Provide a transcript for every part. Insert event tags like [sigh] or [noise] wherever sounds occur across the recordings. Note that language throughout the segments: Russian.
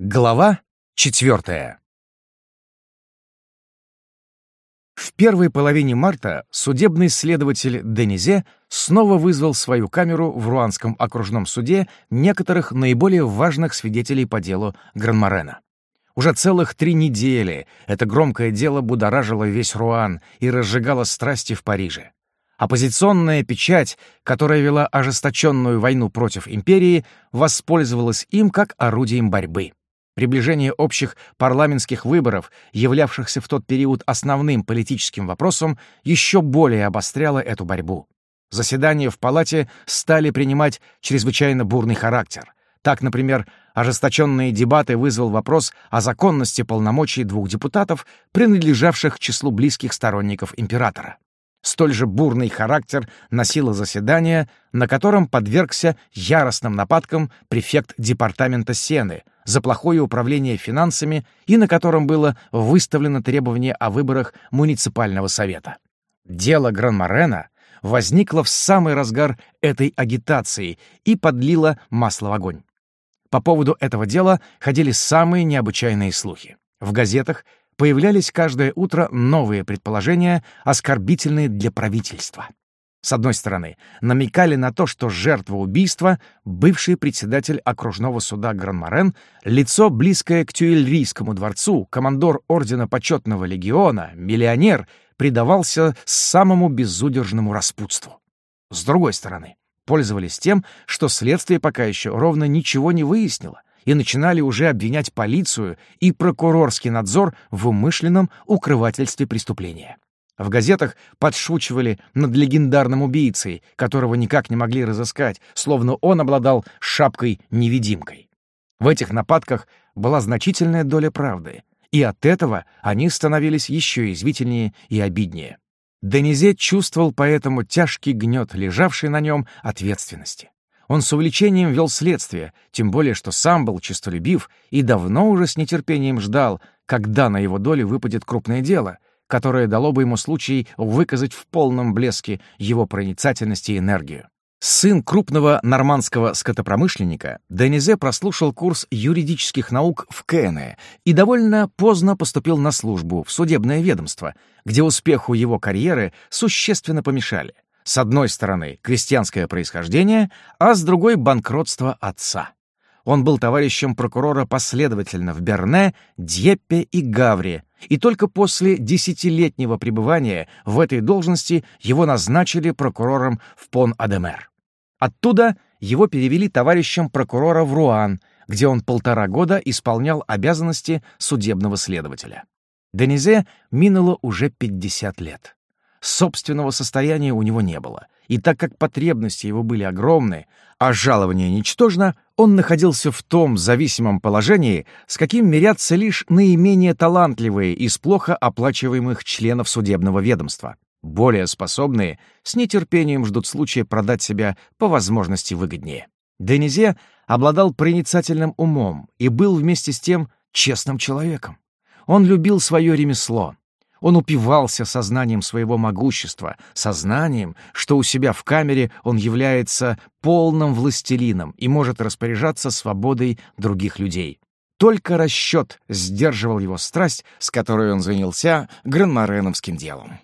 Глава четвертая. В первой половине марта судебный следователь Денизе снова вызвал свою камеру в Руанском окружном суде некоторых наиболее важных свидетелей по делу Гранморена. Уже целых три недели это громкое дело будоражило весь Руан и разжигало страсти в Париже. Оппозиционная печать, которая вела ожесточенную войну против империи, воспользовалась им как орудием борьбы. Приближение общих парламентских выборов, являвшихся в тот период основным политическим вопросом, еще более обостряло эту борьбу. Заседания в палате стали принимать чрезвычайно бурный характер. Так, например, ожесточенные дебаты вызвал вопрос о законности полномочий двух депутатов, принадлежавших к числу близких сторонников императора столь же бурный характер носило заседание, на котором подвергся яростным нападкам префект департамента Сены за плохое управление финансами и на котором было выставлено требование о выборах муниципального совета. Дело Гранмарена возникло в самый разгар этой агитации и подлило масло в огонь. По поводу этого дела ходили самые необычайные слухи. В газетах появлялись каждое утро новые предположения, оскорбительные для правительства. С одной стороны, намекали на то, что жертва убийства — бывший председатель окружного суда Гранморен, лицо, близкое к Тюильрийскому дворцу, командор Ордена Почетного Легиона, миллионер, предавался самому безудержному распутству. С другой стороны, пользовались тем, что следствие пока еще ровно ничего не выяснило — и начинали уже обвинять полицию и прокурорский надзор в умышленном укрывательстве преступления. В газетах подшучивали над легендарным убийцей, которого никак не могли разыскать, словно он обладал шапкой-невидимкой. В этих нападках была значительная доля правды, и от этого они становились еще извительнее и обиднее. Денизе чувствовал поэтому тяжкий гнет, лежавший на нем ответственности. Он с увлечением вел следствие, тем более что сам был честолюбив и давно уже с нетерпением ждал, когда на его долю выпадет крупное дело, которое дало бы ему случай выказать в полном блеске его проницательность и энергию. Сын крупного нормандского скотопромышленника, Денизе прослушал курс юридических наук в Кене и довольно поздно поступил на службу в судебное ведомство, где успеху его карьеры существенно помешали. С одной стороны, крестьянское происхождение, а с другой — банкротство отца. Он был товарищем прокурора последовательно в Берне, Дьеппе и Гаври, и только после десятилетнего пребывания в этой должности его назначили прокурором в Пон-Адемер. Оттуда его перевели товарищем прокурора в Руан, где он полтора года исполнял обязанности судебного следователя. Денизе минуло уже 50 лет. Собственного состояния у него не было, и так как потребности его были огромны, а жалование ничтожно, он находился в том зависимом положении, с каким мирятся лишь наименее талантливые из плохо оплачиваемых членов судебного ведомства. Более способные с нетерпением ждут случая продать себя по возможности выгоднее. Денизе обладал проницательным умом и был вместе с тем честным человеком. Он любил свое ремесло, он упивался сознанием своего могущества, сознанием, что у себя в камере он является полным властелином и может распоряжаться свободой других людей. Только расчет сдерживал его страсть, с которой он занялся гранмореновским делом.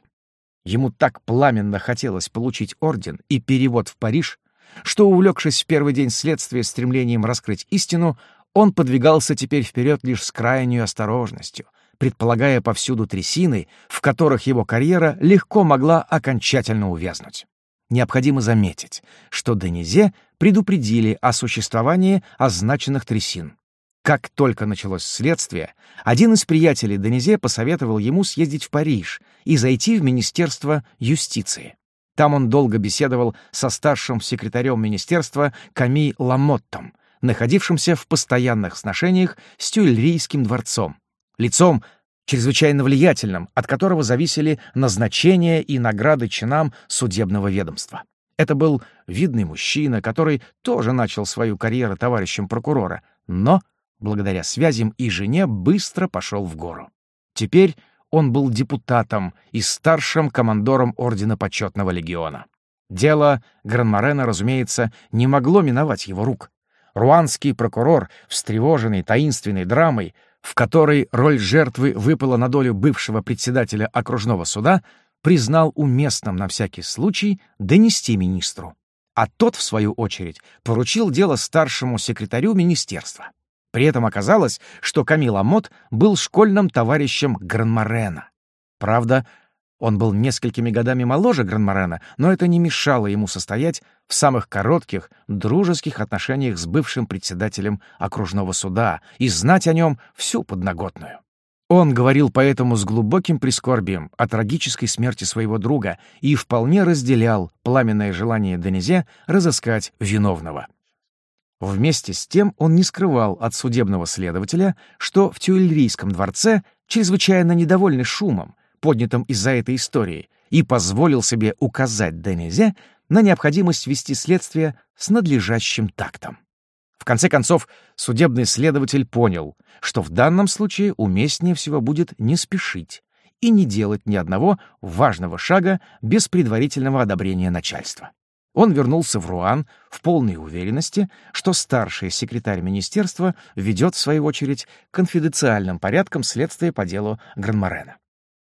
Ему так пламенно хотелось получить орден и перевод в Париж, что, увлекшись в первый день следствия стремлением раскрыть истину, он подвигался теперь вперед лишь с крайней осторожностью — предполагая повсюду трясины, в которых его карьера легко могла окончательно увязнуть. Необходимо заметить, что Денизе предупредили о существовании означенных трясин. Как только началось следствие, один из приятелей Денизе посоветовал ему съездить в Париж и зайти в Министерство юстиции. Там он долго беседовал со старшим секретарем министерства Ками Ламоттом, находившимся в постоянных сношениях с Тюильрийским дворцом, лицом чрезвычайно влиятельным, от которого зависели назначения и награды чинам судебного ведомства. Это был видный мужчина, который тоже начал свою карьеру товарищем прокурора, но, благодаря связям и жене, быстро пошел в гору. Теперь он был депутатом и старшим командором Ордена Почетного Легиона. Дело Гранморена, разумеется, не могло миновать его рук. Руанский прокурор, встревоженный таинственной драмой, в которой роль жертвы выпала на долю бывшего председателя окружного суда, признал уместным на всякий случай донести министру. А тот, в свою очередь, поручил дело старшему секретарю министерства. При этом оказалось, что Камил Амот был школьным товарищем Гранморена. Правда, он был несколькими годами моложе Гранморена, но это не мешало ему состоять в самых коротких, дружеских отношениях с бывшим председателем окружного суда и знать о нем всю подноготную. Он говорил поэтому с глубоким прискорбием о трагической смерти своего друга и вполне разделял пламенное желание Денизе разыскать виновного. Вместе с тем он не скрывал от судебного следователя, что в Тюильрийском дворце чрезвычайно недовольны шумом, поднятым из-за этой истории, и позволил себе указать Денезе на необходимость вести следствие с надлежащим тактом. В конце концов, судебный следователь понял, что в данном случае уместнее всего будет не спешить и не делать ни одного важного шага без предварительного одобрения начальства. Он вернулся в Руан в полной уверенности, что старший секретарь министерства ведет, в свою очередь, конфиденциальным порядком следствие по делу Гранморена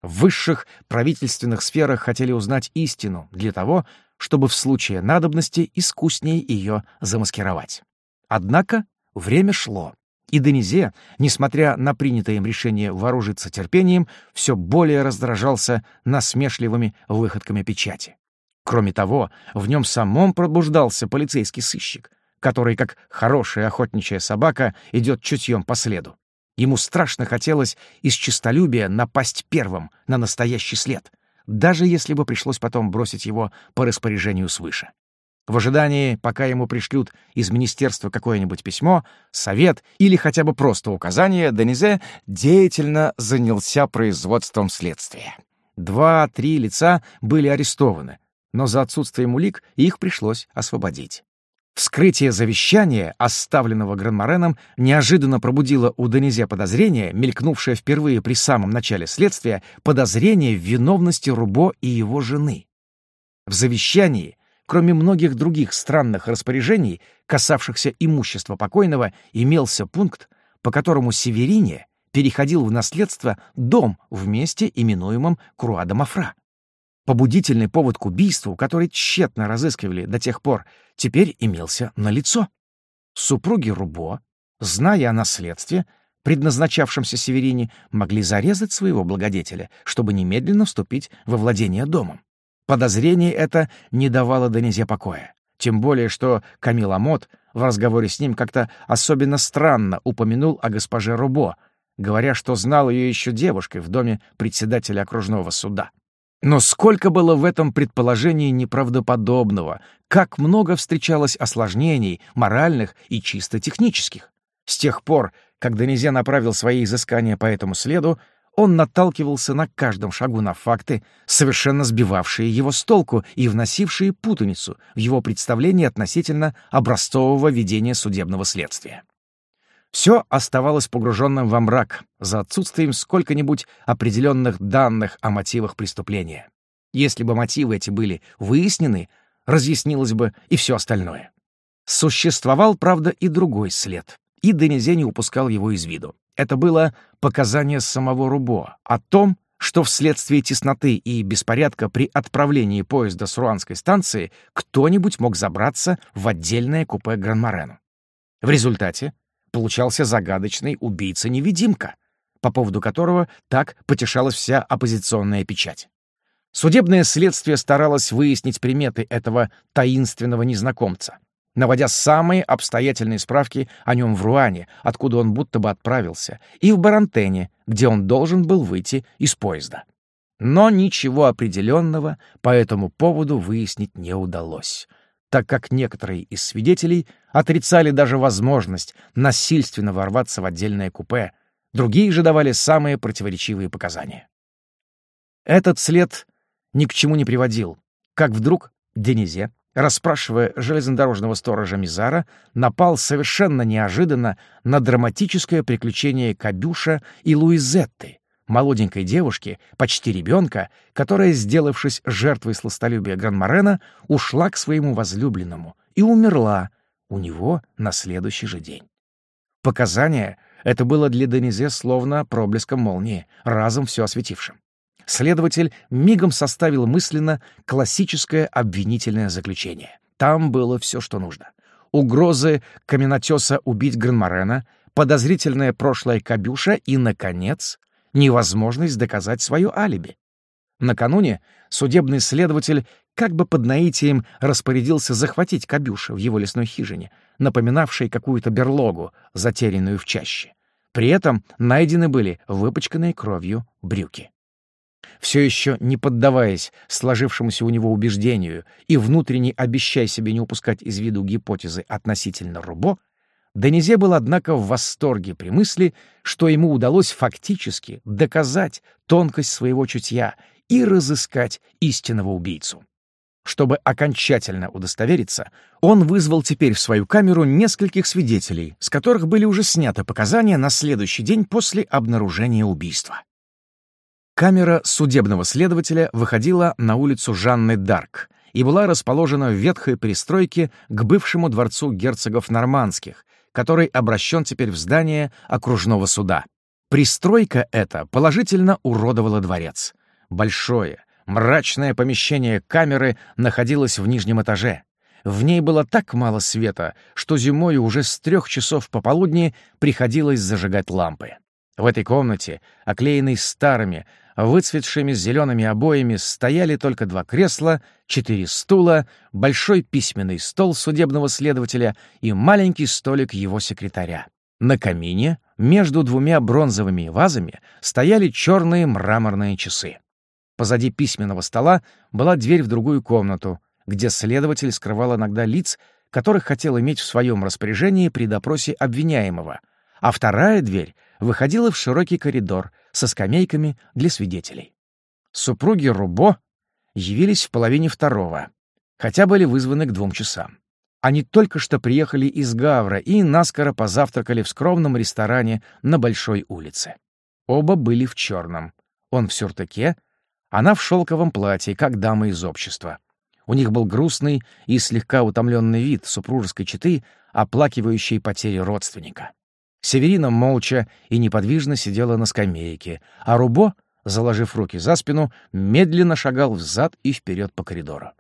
в высших правительственных сферах хотели узнать истину для того, чтобы в случае надобности искуснее ее замаскировать. Однако время шло, и Денизе, несмотря на принятое им решение вооружиться терпением, все более раздражался насмешливыми выходками печати. Кроме того, в нем самом пробуждался полицейский сыщик, который, как хорошая охотничья собака, идет чутьем по следу. Ему страшно хотелось из честолюбия напасть первым на настоящий след, даже если бы пришлось потом бросить его по распоряжению свыше. В ожидании, пока ему пришлют из министерства какое-нибудь письмо, совет или хотя бы просто указание, Денизе деятельно занялся производством следствия. Два-три лица были арестованы, но за отсутствием улик их пришлось освободить. Вскрытие завещания, оставленного Гранмореном, неожиданно пробудило у Денизе подозрение, мелькнувшее впервые при самом начале следствия, подозрение в виновности Рубо и его жены. В завещании, кроме многих других странных распоряжений, касавшихся имущества покойного, имелся пункт, по которому Северине переходил в наследство дом в месте, именуемом Круадомафра. Побудительный повод к убийству, который тщетно разыскивали до тех пор, теперь имелся налицо. Супруги Рубо, зная о наследстве, предназначавшемся Северине, могли зарезать своего благодетеля, чтобы немедленно вступить во владение домом. Подозрение это не давало Денизе покоя. Тем более, что Камил Амот в разговоре с ним как-то особенно странно упомянул о госпоже Рубо, говоря, что знал ее еще девушкой в доме председателя окружного суда. Но сколько было в этом предположении неправдоподобного, как много встречалось осложнений, моральных и чисто технических. С тех пор, как Донезе направил свои изыскания по этому следу, он наталкивался на каждом шагу на факты, совершенно сбивавшие его с толку и вносившие путаницу в его представление относительно образцового ведения судебного следствия. Все оставалось погруженным во мрак, за отсутствием сколько-нибудь определенных данных о мотивах преступления. Если бы мотивы эти были выяснены, разъяснилось бы и все остальное. Существовал, правда, и другой след, и Денизе не упускал его из виду. Это было показание самого Рубо о том, что вследствие тесноты и беспорядка при отправлении поезда с Руанской станции кто-нибудь мог забраться в отдельное купе Гранморену. В результате получался загадочный убийца-невидимка, по поводу которого так потешалась вся оппозиционная печать. Судебное следствие старалось выяснить приметы этого таинственного незнакомца, наводя самые обстоятельные справки о нем в Руане, откуда он будто бы отправился, и в Барантене, где он должен был выйти из поезда. Но ничего определенного по этому поводу выяснить не удалось — так как некоторые из свидетелей отрицали даже возможность насильственно ворваться в отдельное купе, другие же давали самые противоречивые показания. Этот след ни к чему не приводил, как вдруг Денизе, расспрашивая железнодорожного сторожа Мизара, напал совершенно неожиданно на драматическое приключение Кабюша и Луизетты, молоденькой девушки, почти ребенка, которая, сделавшись жертвой сластолюбия Гранморена, ушла к своему возлюбленному и умерла у него на следующий же день. Показания — это было для Денизе словно проблеском молнии, разом все осветившим. Следователь мигом составил мысленно классическое обвинительное заключение. Там было все, что нужно. Угрозы каменотеса убить Гранморена, подозрительное прошлое Кабюша и, наконец, невозможность доказать свое алиби. Накануне судебный следователь как бы под наитием распорядился захватить Кабюша в его лесной хижине, напоминавшей какую-то берлогу, затерянную в чаще. При этом найдены были выпачканные кровью брюки. Все еще не поддаваясь сложившемуся у него убеждению и внутренне обещая себе не упускать из виду гипотезы относительно Рубо, Денизе был, однако, в восторге при мысли, что ему удалось фактически доказать тонкость своего чутья и разыскать истинного убийцу. Чтобы окончательно удостовериться, он вызвал теперь в свою камеру нескольких свидетелей, с которых были уже сняты показания на следующий день после обнаружения убийства. Камера судебного следователя выходила на улицу Жанны Дарк и была расположена в ветхой пристройке к бывшему дворцу герцогов Нормандских, который обращен теперь в здание окружного суда. Пристройка эта положительно уродовала дворец. Большое, мрачное помещение камеры находилось в нижнем этаже. В ней было так мало света, что зимой уже с трех часов пополудни приходилось зажигать лампы. В этой комнате, оклеенной старыми, выцветшими зелеными обоями стояли только два кресла, четыре стула, большой письменный стол судебного следователя и маленький столик его секретаря. На камине между двумя бронзовыми вазами стояли черные мраморные часы. Позади письменного стола была дверь в другую комнату, где следователь скрывал иногда лиц, которых хотел иметь в своем распоряжении при допросе обвиняемого, а вторая дверь выходила в широкий коридор, со скамейками для свидетелей. Супруги Рубо явились в половине второго, хотя были вызваны к двум часам. Они только что приехали из Гавра и наскоро позавтракали в скромном ресторане на Большой улице. Оба были в черном. Он в сюртаке, она в шелковом платье, как дама из общества. У них был грустный и слегка утомленный вид супружеской четы, оплакивающей потери родственника. Северина молча и неподвижно сидела на скамейке, а Рубо, заложив руки за спину, медленно шагал взад и вперед по коридору.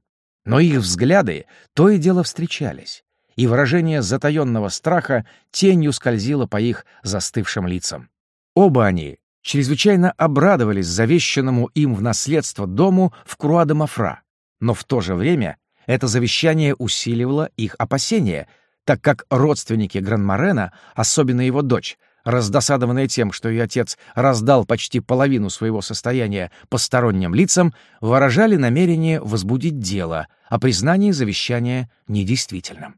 Но их взгляды то и дело встречались, и выражение затаенного страха тенью скользило по их застывшим лицам. Оба они чрезвычайно обрадовались завещанному им в наследство дому в Круадо-Мафра, но в то же время это завещание усиливало их опасения — так как родственники Гранморена, особенно его дочь, раздосадованная тем, что ее отец раздал почти половину своего состояния посторонним лицам, выражали намерение возбудить дело о признании завещания недействительным.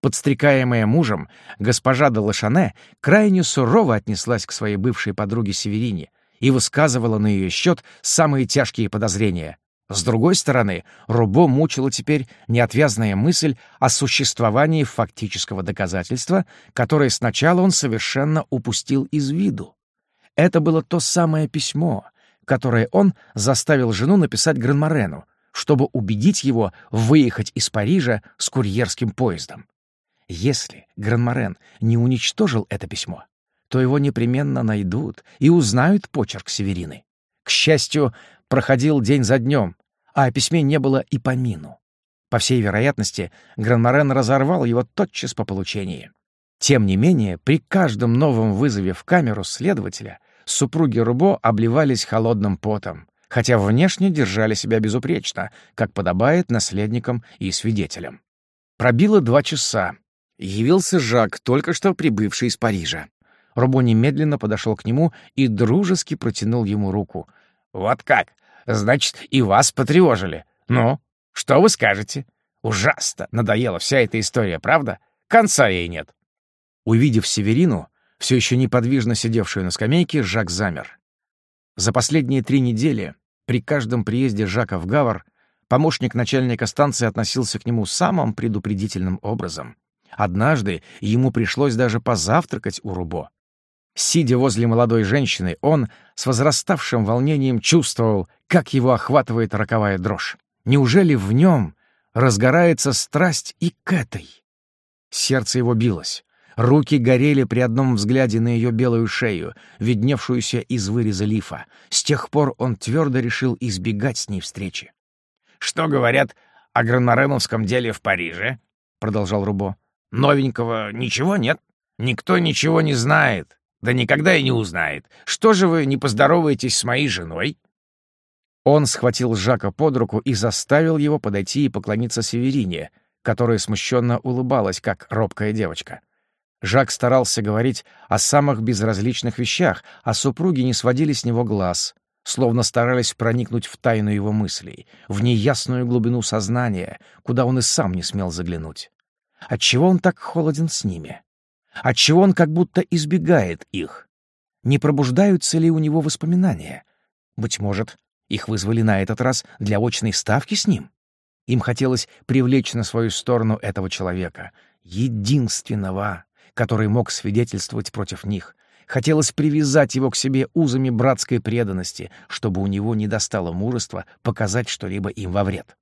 Подстрекаемая мужем, госпожа де Лошане крайне сурово отнеслась к своей бывшей подруге Северине и высказывала на ее счет самые тяжкие подозрения, с другой стороны, Рубо мучила теперь неотвязная мысль о существовании фактического доказательства, которое сначала он совершенно упустил из виду. Это было то самое письмо, которое он заставил жену написать Гранморену, чтобы убедить его выехать из Парижа с курьерским поездом. Если Гранморен не уничтожил это письмо, то его непременно найдут и узнают почерк Северины. К счастью, проходил день за днем, а о письме не было и помину. По всей вероятности, Гранморен разорвал его тотчас по получении. Тем не менее, при каждом новом вызове в камеру следователя супруги Рубо обливались холодным потом, хотя внешне держали себя безупречно, как подобает наследникам и свидетелям. Пробило два часа. Явился Жак, только что прибывший из Парижа. Рубо немедленно подошел к нему и дружески протянул ему руку. «Вот как! Значит, и вас потревожили. Ну, что вы скажете? Ужасно надоела вся эта история, правда? Конца ей нет. Увидев Северину, все еще неподвижно сидевшую на скамейке, Жак замер. За последние три недели при каждом приезде Жака в Гавар помощник начальника станции относился к нему самым предупредительным образом. Однажды ему пришлось даже позавтракать у Рубо. Сидя возле молодой женщины, он с возраставшим волнением чувствовал, как его охватывает роковая дрожь. Неужели в нем разгорается страсть и к этой? Сердце его билось. Руки горели при одном взгляде на ее белую шею, видневшуюся из выреза лифа. С тех пор он твердо решил избегать с ней встречи. «Что говорят о гранмореновском деле в Париже?» — продолжал Рубо. «Новенького ничего нет? Никто ничего не знает. Да никогда и не узнает. Что же вы не поздороваетесь с моей женой?» Он схватил Жака под руку и заставил его подойти и поклониться Северине, которая смущенно улыбалась, как робкая девочка. Жак старался говорить о самых безразличных вещах, а супруги не сводили с него глаз, словно старались проникнуть в тайну его мыслей, в неясную глубину сознания, куда он и сам не смел заглянуть. Отчего он так холоден с ними? отчего он как будто избегает их. Не пробуждаются ли у него воспоминания? Быть может, их вызвали на этот раз для очной ставки с ним? Им хотелось привлечь на свою сторону этого человека, единственного, который мог свидетельствовать против них. Хотелось привязать его к себе узами братской преданности, чтобы у него не достало мужества показать что-либо им во вред.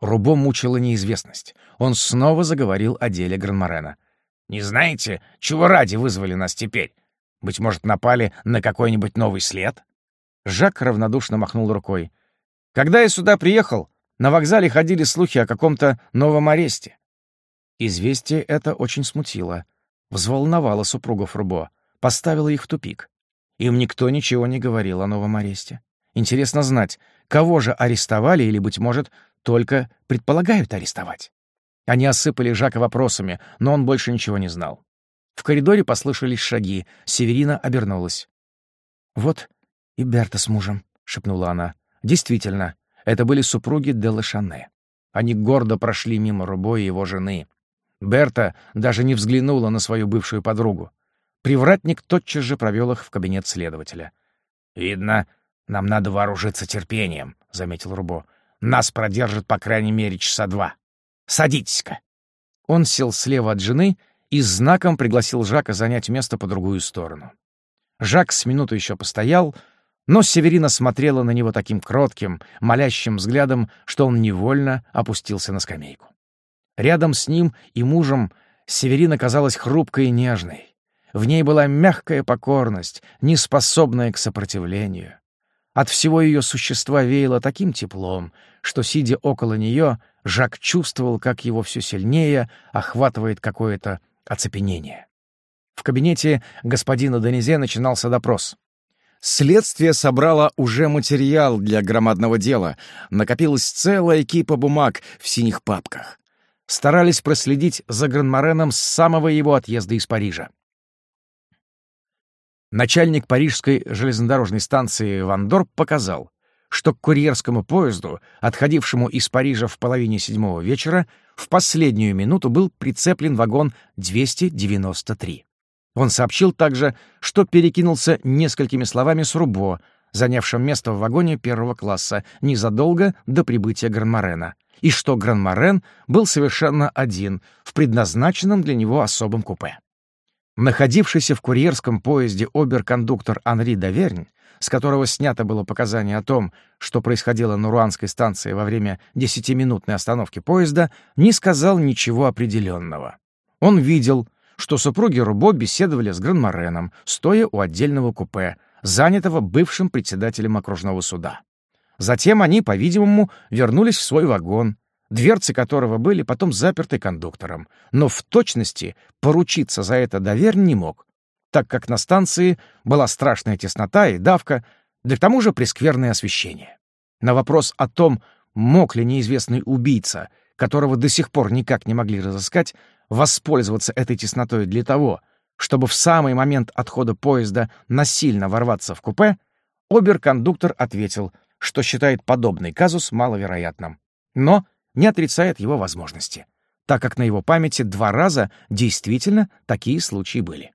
Рубо мучила неизвестность. Он снова заговорил о деле Гранморена. Не знаете, чего ради вызвали нас теперь? Быть может, напали на какой-нибудь новый след?» Жак равнодушно махнул рукой. «Когда я сюда приехал, на вокзале ходили слухи о каком-то новом аресте». Известие это очень смутило, взволновало супругов Рубо, поставило их в тупик. Им никто ничего не говорил о новом аресте. Интересно знать, кого же арестовали или, быть может, только предполагают арестовать. Они осыпали Жака вопросами, но он больше ничего не знал. В коридоре послышались шаги. Северина обернулась. «Вот и Берта с мужем», — шепнула она. «Действительно, это были супруги Делла Шане. Они гордо прошли мимо Рубо и его жены. Берта даже не взглянула на свою бывшую подругу. Привратник тотчас же провел их в кабинет следователя. «Видно, нам надо вооружиться терпением», — заметил Рубо. «Нас продержат по крайней мере часа два». Садитесь-ка!» Он сел слева от жены и знаком пригласил Жака занять место по другую сторону. Жак с минуту еще постоял, но Северина смотрела на него таким кротким, молящим взглядом, что он невольно опустился на скамейку. Рядом с ним и мужем Северина казалась хрупкой и нежной. В ней была мягкая покорность, неспособная к сопротивлению. От всего ее существа веяло таким теплом, что, сидя около нее, Жак чувствовал, как его все сильнее охватывает какое-то оцепенение. В кабинете господина Денизе начинался допрос. Следствие собрало уже материал для громадного дела. Накопилась целая кипа бумаг в синих папках. Старались проследить за Гранмореном с самого его отъезда из Парижа. Начальник парижской железнодорожной станции Вандорп показал, что к курьерскому поезду, отходившему из Парижа в половине седьмого вечера, в последнюю минуту был прицеплен вагон 293. Он сообщил также, что перекинулся несколькими словами с Рубо, занявшим место в вагоне первого класса незадолго до прибытия Гранморена, и что Гранморен был совершенно один в предназначенном для него особом купе. Находившийся в курьерском поезде оберкондуктор Анри Довернь, с которого снято было показание о том, что происходило на Руанской станции во время десятиминутной остановки поезда, не сказал ничего определенного. Он видел, что супруги Рубо беседовали с Гранмореном, стоя у отдельного купе, занятого бывшим председателем окружного суда. Затем они, по-видимому, вернулись в свой вагон, дверцы которого были потом заперты кондуктором, но в точности поручиться за это довер не мог, так как на станции была страшная теснота и давка, да к тому же прескверное освещение. На вопрос о том, мог ли неизвестный убийца, которого до сих пор никак не могли разыскать, воспользоваться этой теснотой для того, чтобы в самый момент отхода поезда насильно ворваться в купе, обер-кондуктор ответил, что считает подобный казус маловероятным. Но не отрицает его возможности, так как на его памяти два раза действительно такие случаи были.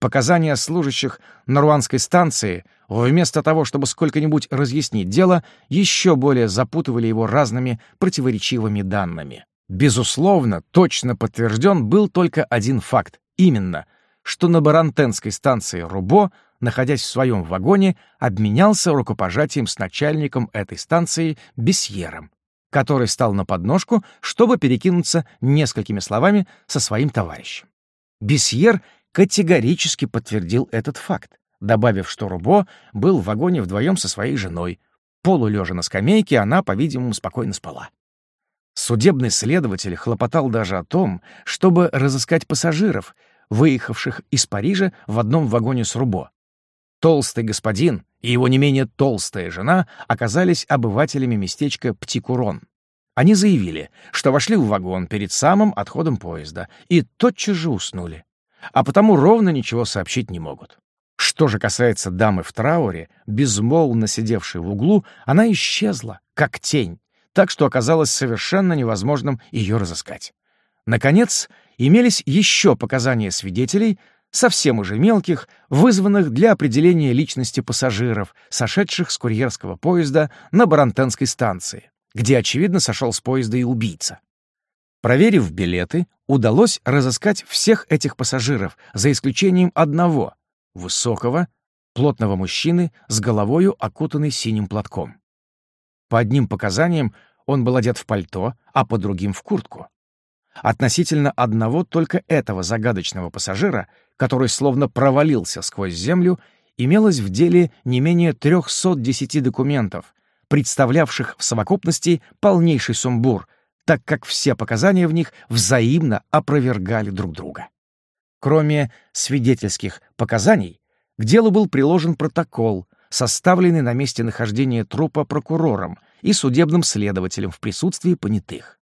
Показания служащих Наруанской станции, вместо того, чтобы сколько-нибудь разъяснить дело, еще более запутывали его разными противоречивыми данными. Безусловно, точно подтвержден был только один факт, именно, что на Барантенской станции Рубо, находясь в своем вагоне, обменялся рукопожатием с начальником этой станции Бесьером, который стал на подножку, чтобы перекинуться несколькими словами со своим товарищем. Бесьер категорически подтвердил этот факт, добавив, что Рубо был в вагоне вдвоем со своей женой. Полулежа на скамейке, она, по-видимому, спокойно спала. Судебный следователь хлопотал даже о том, чтобы разыскать пассажиров, выехавших из Парижа в одном вагоне с Рубо, Толстый господин и его не менее толстая жена оказались обывателями местечка Птикурон. Они заявили, что вошли в вагон перед самым отходом поезда и тотчас же уснули, а потому ровно ничего сообщить не могут. Что же касается дамы в трауре, безмолвно сидевшей в углу, она исчезла, как тень, так что оказалось совершенно невозможным ее разыскать. Наконец, имелись еще показания свидетелей, совсем уже мелких, вызванных для определения личности пассажиров, сошедших с курьерского поезда на Барантенской станции, где, очевидно, сошел с поезда и убийца. Проверив билеты, удалось разыскать всех этих пассажиров, за исключением одного — высокого, плотного мужчины с головою, окутанной синим платком. По одним показаниям, он был одет в пальто, а по другим — в куртку. Относительно одного только этого загадочного пассажира который словно провалился сквозь землю, имелось в деле не менее 310 документов, представлявших в совокупности полнейший сумбур, так как все показания в них взаимно опровергали друг друга. Кроме свидетельских показаний, к делу был приложен протокол, составленный на месте нахождения трупа прокурором и судебным следователем в присутствии понятых.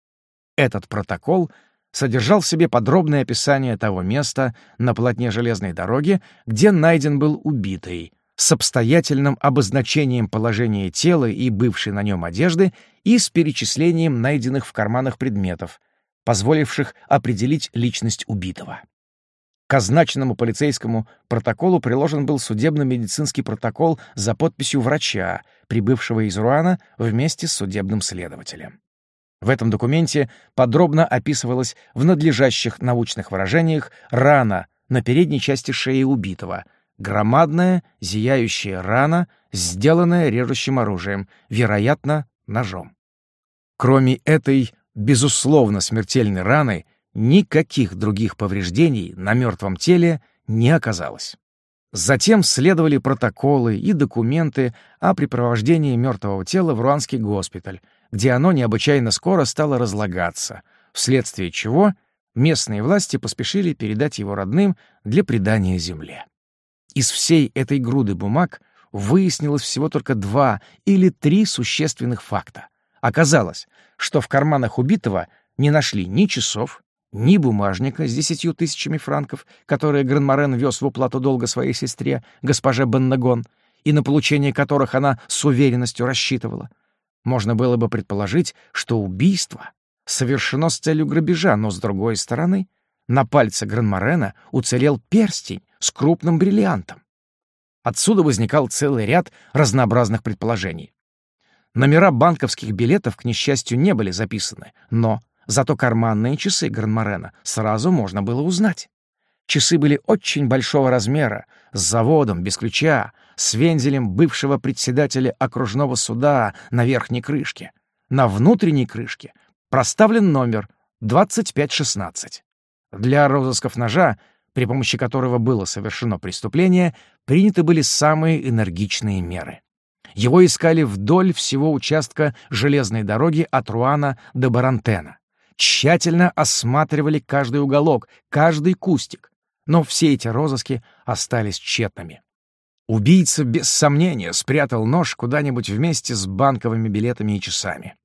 Этот протокол — содержал в себе подробное описание того места на полотне железной дороги, где найден был убитый, с обстоятельным обозначением положения тела и бывшей на нем одежды и с перечислением найденных в карманах предметов, позволивших определить личность убитого. К означенному полицейскому протоколу приложен был судебно-медицинский протокол за подписью врача, прибывшего из Руана вместе с судебным следователем. В этом документе подробно описывалось в надлежащих научных выражениях рана на передней части шеи убитого, громадная зияющая рана, сделанная режущим оружием, вероятно, ножом. Кроме этой, безусловно, смертельной раны, никаких других повреждений на мертвом теле не оказалось. Затем следовали протоколы и документы о припровождении мертвого тела в руанский госпиталь, где оно необычайно скоро стало разлагаться, вследствие чего местные власти поспешили передать его родным для предания земле. Из всей этой груды бумаг выяснилось всего только два или три существенных факта. Оказалось, что в карманах убитого не нашли ни часов, ни бумажника с десятью тысячами франков, которые Гранморен вез в уплату долга своей сестре, госпоже Беннагон, и на получение которых она с уверенностью рассчитывала — можно было бы предположить, что убийство совершено с целью грабежа, но, с другой стороны, на пальце Гранморена уцелел перстень с крупным бриллиантом. Отсюда возникал целый ряд разнообразных предположений. Номера банковских билетов, к несчастью, не были записаны, но зато карманные часы Гранморена сразу можно было узнать. Часы были очень большого размера, с заводом, без ключа, с вензелем бывшего председателя окружного суда на верхней крышке. На внутренней крышке проставлен номер 2516. Для розысков ножа, при помощи которого было совершено преступление, приняты были самые энергичные меры. Его искали вдоль всего участка железной дороги от Руана до Барантена. Тщательно осматривали каждый уголок, каждый кустик. Но все эти розыски остались тщетными. Убийца, без сомнения, спрятал нож куда-нибудь вместе с банковыми билетами и часами.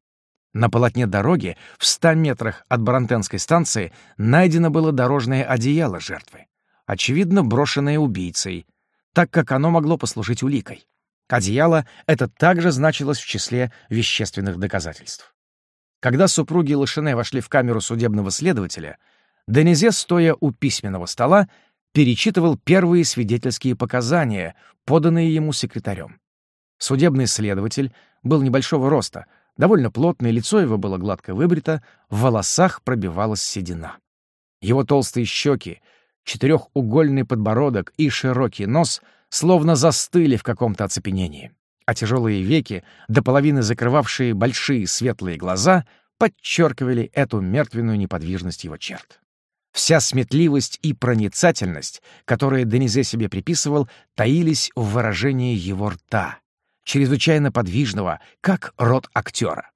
На полотне дороги, в ста метрах от Барантенской станции, найдено было дорожное одеяло жертвы, очевидно, брошенное убийцей, так как оно могло послужить уликой. Одеяло это также значилось в числе вещественных доказательств. Когда супруги Лошене вошли в камеру судебного следователя, Денизе, стоя у письменного стола, перечитывал первые свидетельские показания, поданные ему секретарем. Судебный следователь был небольшого роста, довольно плотное лицо его было гладко выбрито, в волосах пробивалась седина. Его толстые щеки, четырехугольный подбородок и широкий нос словно застыли в каком-то оцепенении, а тяжелые веки, до половины закрывавшие большие светлые глаза, подчеркивали эту мертвенную неподвижность его черт. Вся сметливость и проницательность, которые Денизе себе приписывал, таились в выражении его рта, чрезвычайно подвижного, как рот актера.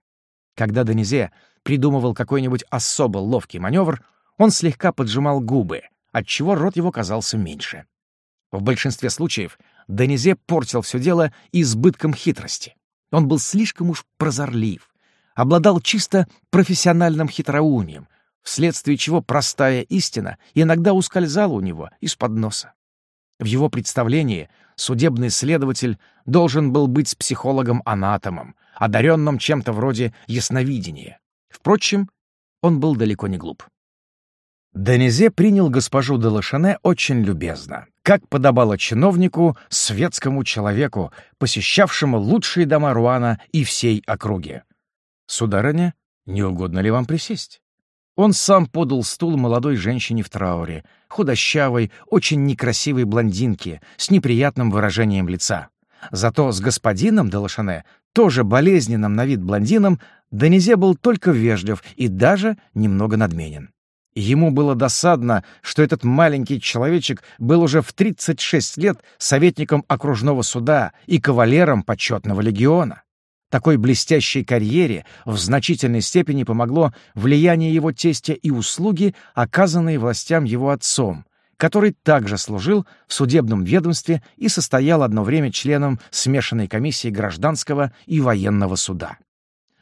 Когда Денизе придумывал какой-нибудь особо ловкий маневр, он слегка поджимал губы, отчего рот его казался меньше. В большинстве случаев Денизе портил все дело избытком хитрости. Он был слишком уж прозорлив, обладал чисто профессиональным хитроумием, вследствие чего простая истина иногда ускользала у него из-под носа. В его представлении судебный следователь должен был быть психологом-анатомом, одаренным чем-то вроде ясновидения. Впрочем, он был далеко не глуп. Денизе принял госпожу де Делашане очень любезно, как подобало чиновнику, светскому человеку, посещавшему лучшие дома Руана и всей округи. «Сударыня, не угодно ли вам присесть?» Он сам подал стул молодой женщине в трауре, худощавой, очень некрасивой блондинке с неприятным выражением лица. Зато с господином Делашане, тоже болезненным на вид блондином, Денизе был только вежлив и даже немного надменен. Ему было досадно, что этот маленький человечек был уже в 36 лет советником окружного суда и кавалером почетного легиона. Такой блестящей карьере в значительной степени помогло влияние его тестя и услуги, оказанные властям его отцом, который также служил в судебном ведомстве и состоял одно время членом смешанной комиссии гражданского и военного суда.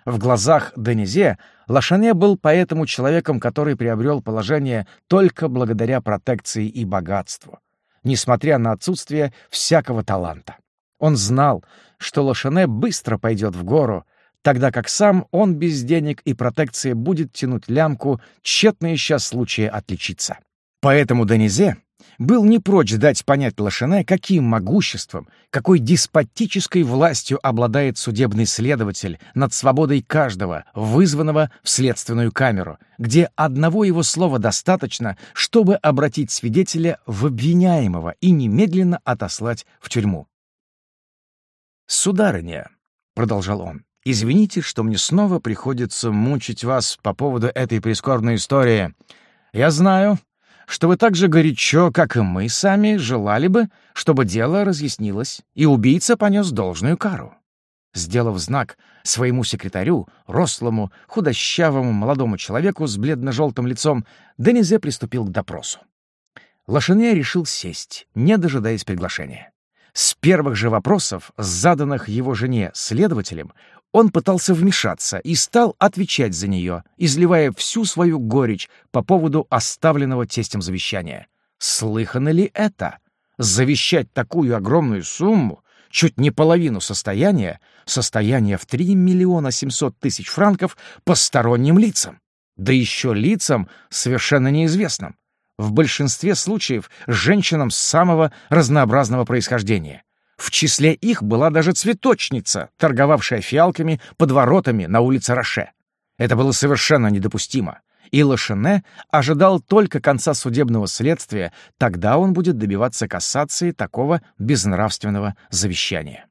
В глазах Денизе Лашане был поэтому человеком, который приобрел положение только благодаря протекции и богатству, несмотря на отсутствие всякого таланта. Он знал, что Лошене быстро пойдет в гору, тогда как сам он без денег и протекции будет тянуть лямку, тщетно ища случая отличиться. Поэтому Денизе был не прочь дать понять Лошене, каким могуществом, какой деспотической властью обладает судебный следователь над свободой каждого, вызванного в следственную камеру, где одного его слова достаточно, чтобы обратить свидетеля в обвиняемого и немедленно отослать в тюрьму. «Сударыня», — продолжал он, — «извините, что мне снова приходится мучить вас по поводу этой прискорбной истории. Я знаю, что вы так же горячо, как и мы сами, желали бы, чтобы дело разъяснилось, и убийца понес должную кару». Сделав знак своему секретарю, рослому, худощавому молодому человеку с бледно-желтым лицом, Денизе приступил к допросу. Лошене решил сесть, не дожидаясь приглашения. С первых же вопросов, заданных его жене следователем, он пытался вмешаться и стал отвечать за нее, изливая всю свою горечь по поводу оставленного тестем завещания. Слыхано ли это? Завещать такую огромную сумму, чуть не половину состояния, состояние в 3 миллиона 700 тысяч франков посторонним лицам, да еще лицам совершенно неизвестным. В большинстве случаев женщинам самого разнообразного происхождения. В числе их была даже цветочница, торговавшая фиалками под воротами на улице Роше. Это было совершенно недопустимо. И Лошене ожидал только конца судебного следствия, тогда он будет добиваться кассации такого безнравственного завещания.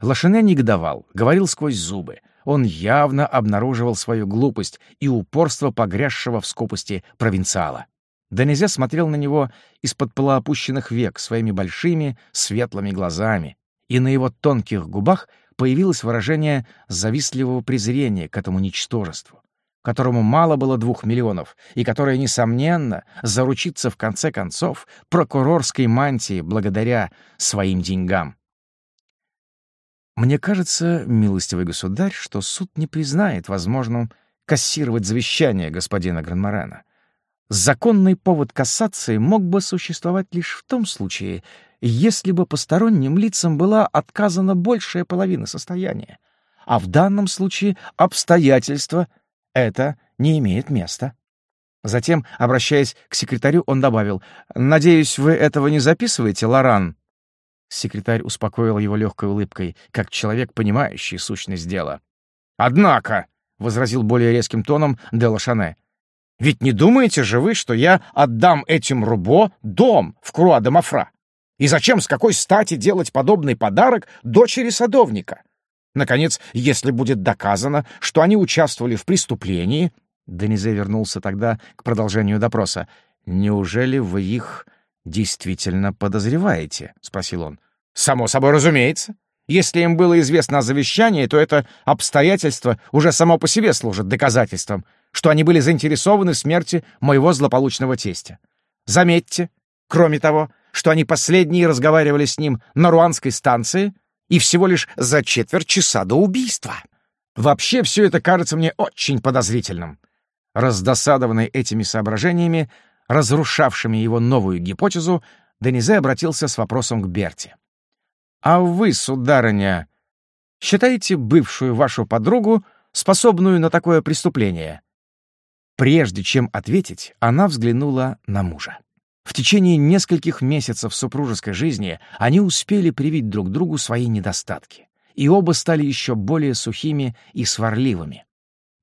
Лошене негодовал, говорил сквозь зубы. Он явно обнаруживал свою глупость и упорство погрязшего в скупости провинциала. Донезя смотрел на него из-под полуопущенных век своими большими светлыми глазами, и на его тонких губах появилось выражение завистливого презрения к этому ничтожеству, которому мало было двух миллионов и которое, несомненно, заручится в конце концов прокурорской мантии благодаря своим деньгам. Мне кажется, милостивый государь, что суд не признает возможным кассировать завещание господина Гранморана. — Законный повод кассации мог бы существовать лишь в том случае, если бы посторонним лицам была отказана большая половина состояния. А в данном случае обстоятельства это не имеет места. Затем, обращаясь к секретарю, он добавил, «Надеюсь, вы этого не записываете, Лоран?» Секретарь успокоил его легкой улыбкой, как человек, понимающий сущность дела. «Однако», — возразил более резким тоном Делла Шане, ведь не думаете же вы, что я отдам этим Рубо дом в Круа-де-Мафра? И зачем с какой стати делать подобный подарок дочери садовника? Наконец, если будет доказано, что они участвовали в преступлении... Денизе вернулся тогда к продолжению допроса. «Неужели вы их действительно подозреваете?» — спросил он. «Само собой разумеется. Если им было известно о завещании, то это обстоятельство уже само по себе служит доказательством что они были заинтересованы в смерти моего злополучного тестя. Заметьте, кроме того, что они последние разговаривали с ним на руанской станции и всего лишь за четверть часа до убийства. Вообще все это кажется мне очень подозрительным. Раздосадованный этими соображениями, разрушавшими его новую гипотезу, Денизе обратился с вопросом к Берти. «А вы, сударыня, считаете бывшую вашу подругу способную на такое преступление?» Прежде чем ответить, она взглянула на мужа. В течение нескольких месяцев супружеской жизни они успели привить друг другу свои недостатки, и оба стали еще более сухими и сварливыми.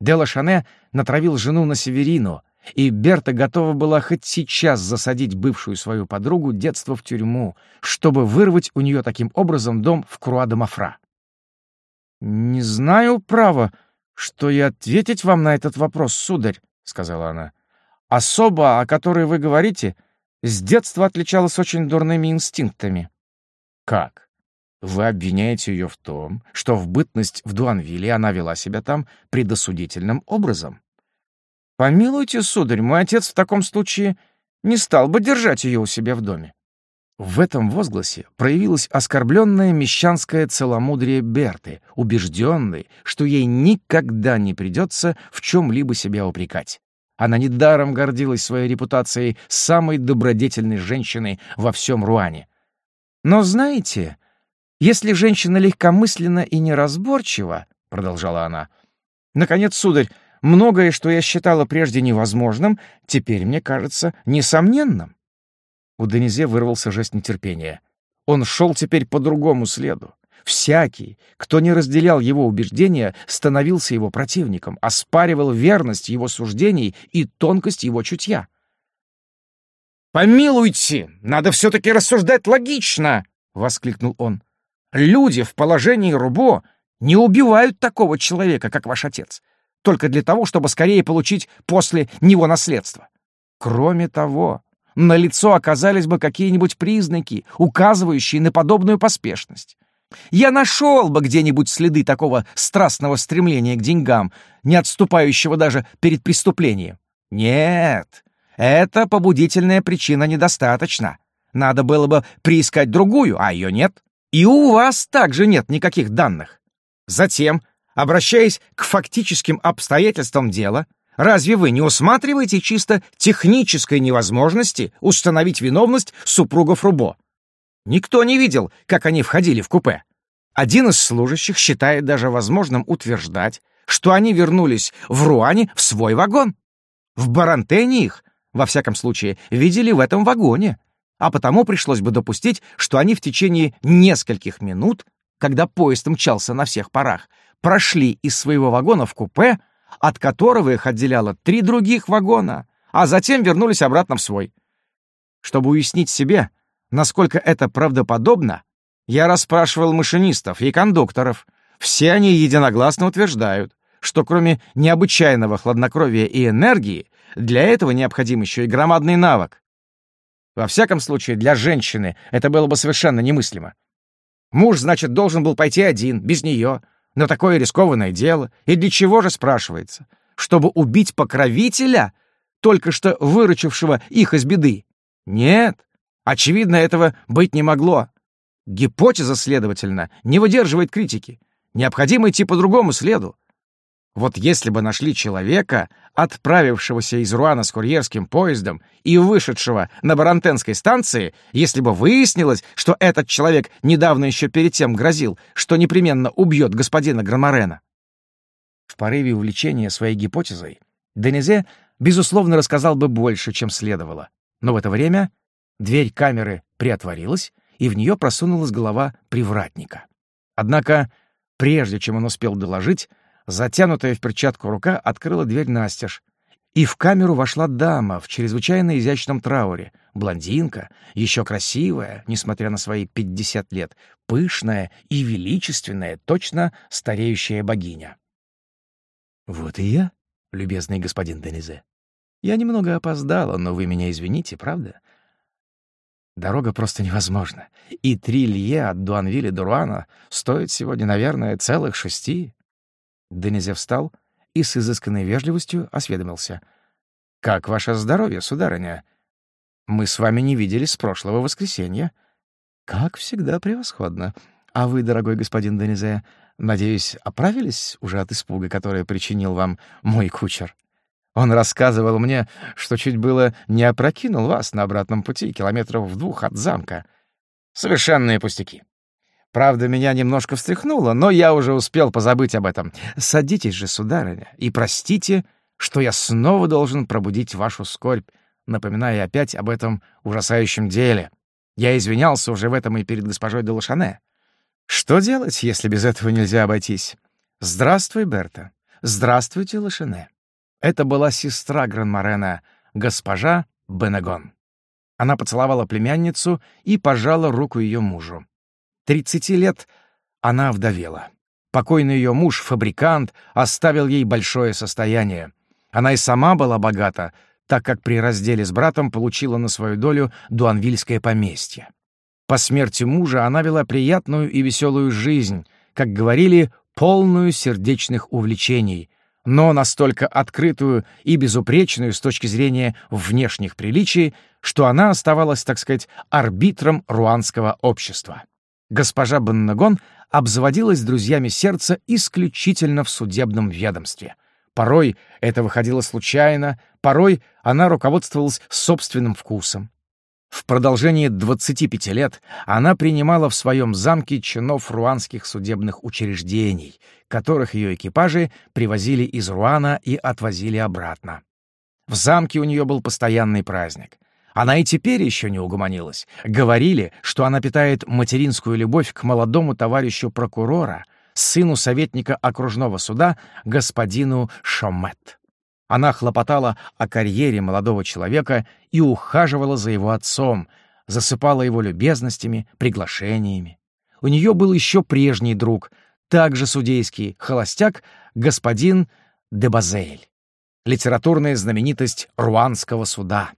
Дела Шане натравил жену на Северину, и Берта готова была хоть сейчас засадить бывшую свою подругу детство в тюрьму, чтобы вырвать у нее таким образом дом в Круадомафра. «Не знаю права, что и ответить вам на этот вопрос, сударь», сказала она. «Особа, о которой вы говорите, с детства отличалась очень дурными инстинктами». «Как?» Вы обвиняете ее в том, что в бытность в Дуанвилле она вела себя там предосудительным образом. Помилуйте, сударь, мой отец в таком случае не стал бы держать ее у себя в доме. В этом возгласе проявилось оскорбленное мещанское целомудрие Берты, убежденной, что ей никогда не придется в чем-либо себя упрекать. Она недаром гордилась своей репутацией самой добродетельной женщины во всем Руане. «Но знаете, если женщина легкомысленна и неразборчива, — продолжала она, — наконец, сударь, многое, что я считала прежде невозможным, теперь мне кажется несомненным. У Денизе вырвался жест нетерпения. Он шел теперь по другому следу. Всякий, кто не разделял его убеждения, становился его противником, оспаривал верность его суждений и тонкость его чутья. «Помилуйте! Надо все-таки рассуждать логично!» — воскликнул он. «Люди в положении Рубо не убивают такого человека, как ваш отец, только для того, чтобы скорее получить после него наследство. Кроме того, на лицо оказались бы какие-нибудь признаки, указывающие на подобную поспешность. Я нашел бы где-нибудь следы такого страстного стремления к деньгам, не отступающего даже перед преступлением. Нет, эта побудительная причина недостаточна. Надо было бы приискать другую, а ее нет. И у вас также нет никаких данных. Затем, обращаясь к фактическим обстоятельствам дела, Разве вы не усматриваете чисто технической невозможности установить виновность супругов Рубо? Никто не видел, как они входили в купе. Один из служащих считает даже возможным утверждать, что они вернулись в Руане в свой вагон. В Барантене их, во всяком случае, видели в этом вагоне. А потому пришлось бы допустить, что они в течение нескольких минут, когда поезд мчался на всех парах, прошли из своего вагона в купе от которого их отделяло три других вагона, а затем вернулись обратно в свой. Чтобы уяснить себе, насколько это правдоподобно, я расспрашивал машинистов и кондукторов. Все они единогласно утверждают, что кроме необычайного хладнокровия и энергии, для этого необходим еще и громадный навык. Во всяком случае, для женщины это было бы совершенно немыслимо. Муж, значит, должен был пойти один, без нее — на такое рискованное дело? И для чего же, спрашивается? Чтобы убить покровителя, только что выручившего их из беды? Нет, очевидно, этого быть не могло. Гипотеза, следовательно, не выдерживает критики. Необходимо идти по другому следу. Вот если бы нашли человека, отправившегося из Руана с курьерским поездом и вышедшего на Барантенской станции, если бы выяснилось, что этот человек недавно еще перед тем грозил, что непременно убьет господина Громарена, В порыве увлечения своей гипотезой Денизе, безусловно, рассказал бы больше, чем следовало. Но в это время дверь камеры приотворилась, и в нее просунулась голова привратника. Однако, прежде чем он успел доложить, Затянутая в перчатку рука открыла дверь настежь. И в камеру вошла дама в чрезвычайно изящном трауре. Блондинка, еще красивая, несмотря на свои 50 лет, пышная и величественная, точно стареющая богиня. «Вот и я, любезный господин Денизе. Я немного опоздала, но вы меня извините, правда? Дорога просто невозможна. И три лье от Дуанвиля до Руана стоит сегодня, наверное, целых шести, Денизя встал и с изысканной вежливостью осведомился. «Как ваше здоровье, сударыня? Мы с вами не виделись с прошлого воскресенья». «Как всегда превосходно. А вы, дорогой господин Денизя, надеюсь, оправились уже от испуга, который причинил вам мой кучер?» Он рассказывал мне, что чуть было не опрокинул вас на обратном пути километров в двух от замка. Совершенные пустяки. Правда, меня немножко встряхнуло, но я уже успел позабыть об этом. Садитесь же, сударыня, и простите, что я снова должен пробудить вашу скорбь, напоминая опять об этом ужасающем деле. Я извинялся уже в этом и перед госпожой Делашане. Что делать, если без этого нельзя обойтись? Здравствуй, Берта. Здравствуйте, Лошане. Это была сестра Гранмарена, госпожа Бенегон. Она поцеловала племянницу и пожала руку ее мужу. 30 лет она вдовела. Покойный ее муж, фабрикант, оставил ей большое состояние. Она и сама была богата, так как при разделе с братом получила на свою долю дуанвильское поместье. По смерти мужа она вела приятную и веселую жизнь, как говорили, полную сердечных увлечений, но настолько открытую и безупречную с точки зрения внешних приличий, что она оставалась, так сказать, арбитром руанского общества. Госпожа Баннагон обзаводилась друзьями сердца исключительно в судебном ведомстве. Порой это выходило случайно, порой она руководствовалась собственным вкусом. В продолжении 25 лет она принимала в своем замке чинов руанских судебных учреждений, которых ее экипажи привозили из Руана и отвозили обратно. В замке у нее был постоянный праздник — она и теперь еще не угомонилась. Говорили, что она питает материнскую любовь к молодому товарищу прокурора, сыну советника окружного суда, господину Шомет. Она хлопотала о карьере молодого человека и ухаживала за его отцом, засыпала его любезностями, приглашениями. У нее был еще прежний друг, также судейский холостяк, господин Дебазель, литературная знаменитость руанского суда.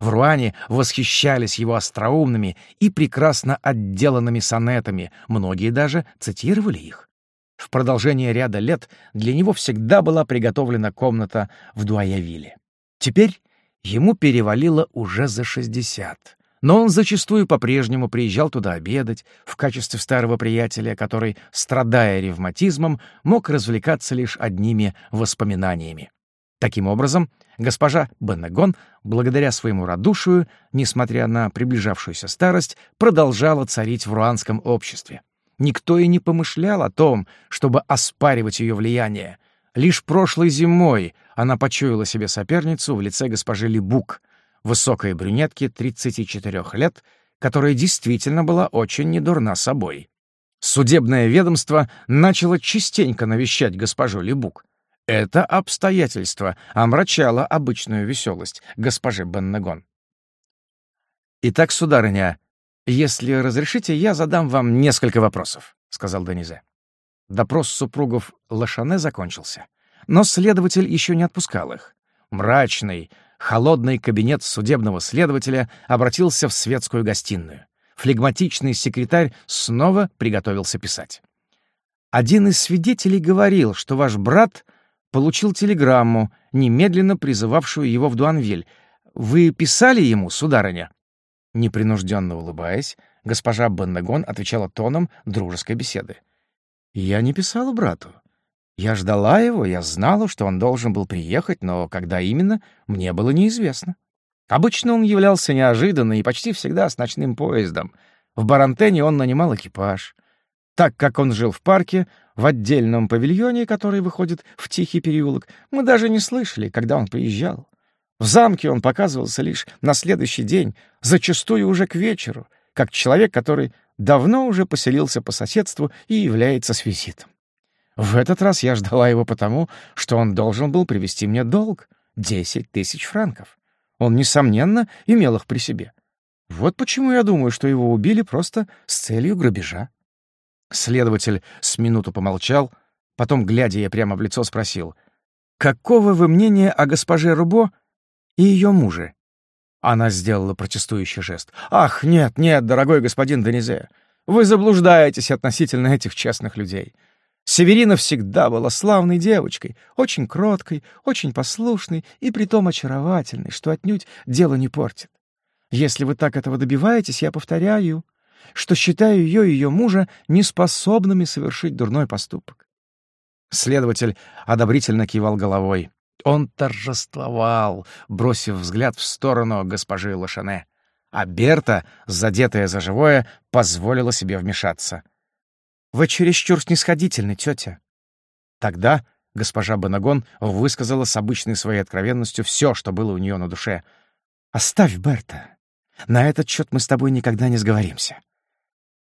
В Руане восхищались его остроумными и прекрасно отделанными сонетами, многие даже цитировали их. В продолжение ряда лет для него всегда была приготовлена комната в Дуаявиле. Теперь ему перевалило уже за 60, но он зачастую по-прежнему приезжал туда обедать в качестве старого приятеля, который, страдая ревматизмом, мог развлекаться лишь одними воспоминаниями. Таким образом, госпожа Беннегон, благодаря своему радушию, несмотря на приближавшуюся старость, продолжала царить в руанском обществе. Никто и не помышлял о том, чтобы оспаривать ее влияние. Лишь прошлой зимой она почуяла себе соперницу в лице госпожи Либук, высокой брюнетки 34 лет, которая действительно была очень недурна собой. Судебное ведомство начало частенько навещать госпожу Либук. — это обстоятельство омрачало обычную веселость госпожи Баннагон. «Итак, сударыня, если разрешите, я задам вам несколько вопросов», — сказал Денизе. Допрос супругов Лошане закончился. Но следователь еще не отпускал их. Мрачный, холодный кабинет судебного следователя обратился в светскую гостиную. Флегматичный секретарь снова приготовился писать. «Один из свидетелей говорил, что ваш брат — получил телеграмму, немедленно призывавшую его в Дуанвиль. Вы писали ему, сударыня?» Непринужденно улыбаясь, госпожа Беннегон отвечала тоном дружеской беседы. «Я не писала брату. Я ждала его, я знала, что он должен был приехать, но когда именно, мне было неизвестно. Обычно он являлся неожиданно и почти всегда с ночным поездом. В Барантене он нанимал экипаж. Так как он жил в парке, в отдельном павильоне, который выходит в тихий переулок, мы даже не слышали, когда он приезжал. В замке он показывался лишь на следующий день, зачастую уже к вечеру, как человек, который давно уже поселился по соседству и является с визитом. В этот раз я ждала его потому, что он должен был привести мне долг — десять тысяч франков. Он, несомненно, имел их при себе. Вот почему я думаю, что его убили просто с целью грабежа. Следователь с минуту помолчал, потом, глядя ей прямо в лицо, спросил, «Какого вы мнения о госпоже Рубо и ее муже?» Она сделала протестующий жест. «Ах, нет, нет, дорогой господин Денизе, вы заблуждаетесь относительно этих честных людей. Северина всегда была славной девочкой, очень кроткой, очень послушной и притом очаровательной, что отнюдь дело не портит. Если вы так этого добиваетесь, я повторяю, что считаю ее и ее мужа неспособными совершить дурной поступок. Следователь одобрительно кивал головой. Он торжествовал, бросив взгляд в сторону госпожи Лошане. А Берта, задетая за живое, позволила себе вмешаться. «Вы чересчур снисходительны, тетя». Тогда госпожа Банагон высказала с обычной своей откровенностью все, что было у нее на душе. «Оставь Берта. На этот счет мы с тобой никогда не сговоримся.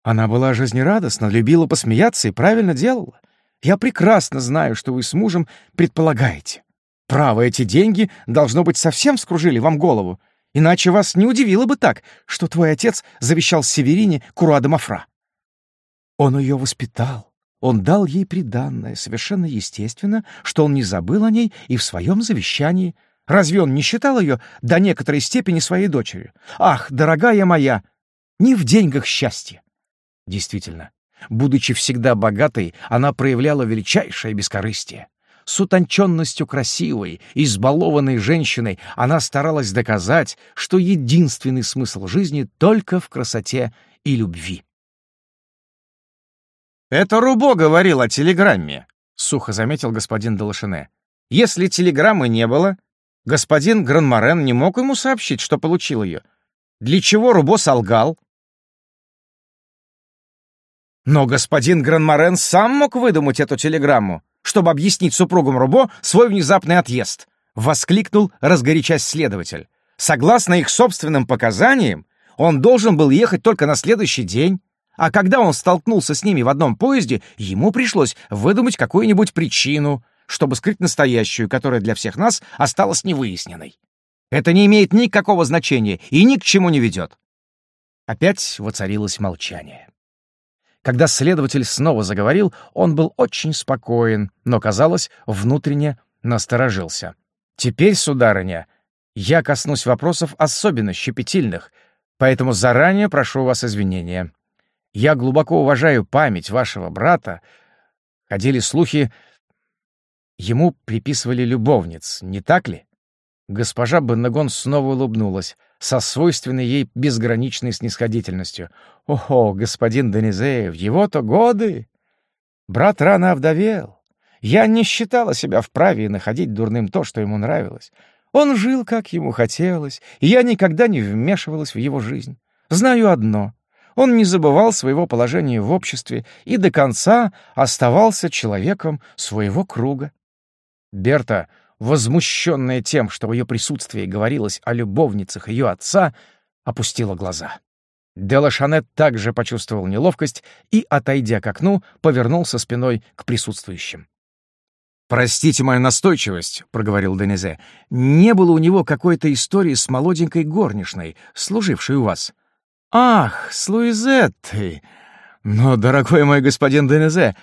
Она была жизнерадостна, любила посмеяться и правильно делала. Я прекрасно знаю, что вы с мужем предполагаете. Право, эти деньги, должно быть, совсем скружили вам голову. Иначе вас не удивило бы так, что твой отец завещал Северине Куруада Мафра. Он ее воспитал. Он дал ей приданное, совершенно естественно, что он не забыл о ней и в своем завещании. Разве он не считал ее до некоторой степени своей дочерью? Ах, дорогая моя, не в деньгах счастье. Действительно, будучи всегда богатой, она проявляла величайшее бескорыстие. С утонченностью красивой, избалованной женщиной она старалась доказать, что единственный смысл жизни только в красоте и любви. «Это Рубо говорил о телеграмме», — сухо заметил господин Долошине. «Если телеграммы не было, господин Гранморен не мог ему сообщить, что получил ее. Для чего Рубо солгал? Но господин Гранморен сам мог выдумать эту телеграмму, чтобы объяснить супругам Рубо свой внезапный отъезд, воскликнул разгорячась следователь. Согласно их собственным показаниям, он должен был ехать только на следующий день, а когда он столкнулся с ними в одном поезде, ему пришлось выдумать какую-нибудь причину, чтобы скрыть настоящую, которая для всех нас осталась невыясненной. Это не имеет никакого значения и ни к чему не ведет. Опять воцарилось молчание. Когда следователь снова заговорил, он был очень спокоен, но, казалось, внутренне насторожился. «Теперь, сударыня, я коснусь вопросов особенно щепетильных, поэтому заранее прошу вас извинения. Я глубоко уважаю память вашего брата. Ходили слухи, ему приписывали любовниц, не так ли?» Госпожа Беннегон снова улыбнулась со свойственной ей безграничной снисходительностью. «Ого, господин Денизеев, его-то годы!» Брат рано овдовел. Я не считала себя вправе находить дурным то, что ему нравилось. Он жил, как ему хотелось, и я никогда не вмешивалась в его жизнь. Знаю одно — он не забывал своего положения в обществе и до конца оставался человеком своего круга. Берта возмущенная тем, что в ее присутствии говорилось о любовницах ее отца, опустила глаза. Делашанет также почувствовал неловкость и, отойдя к окну, повернулся спиной к присутствующим. «Простите мою настойчивость», — проговорил Денезе. «Не было у него какой-то истории с молоденькой горничной, служившей у вас». «Ах, с Луизеттой! Но, дорогой мой господин Денезе,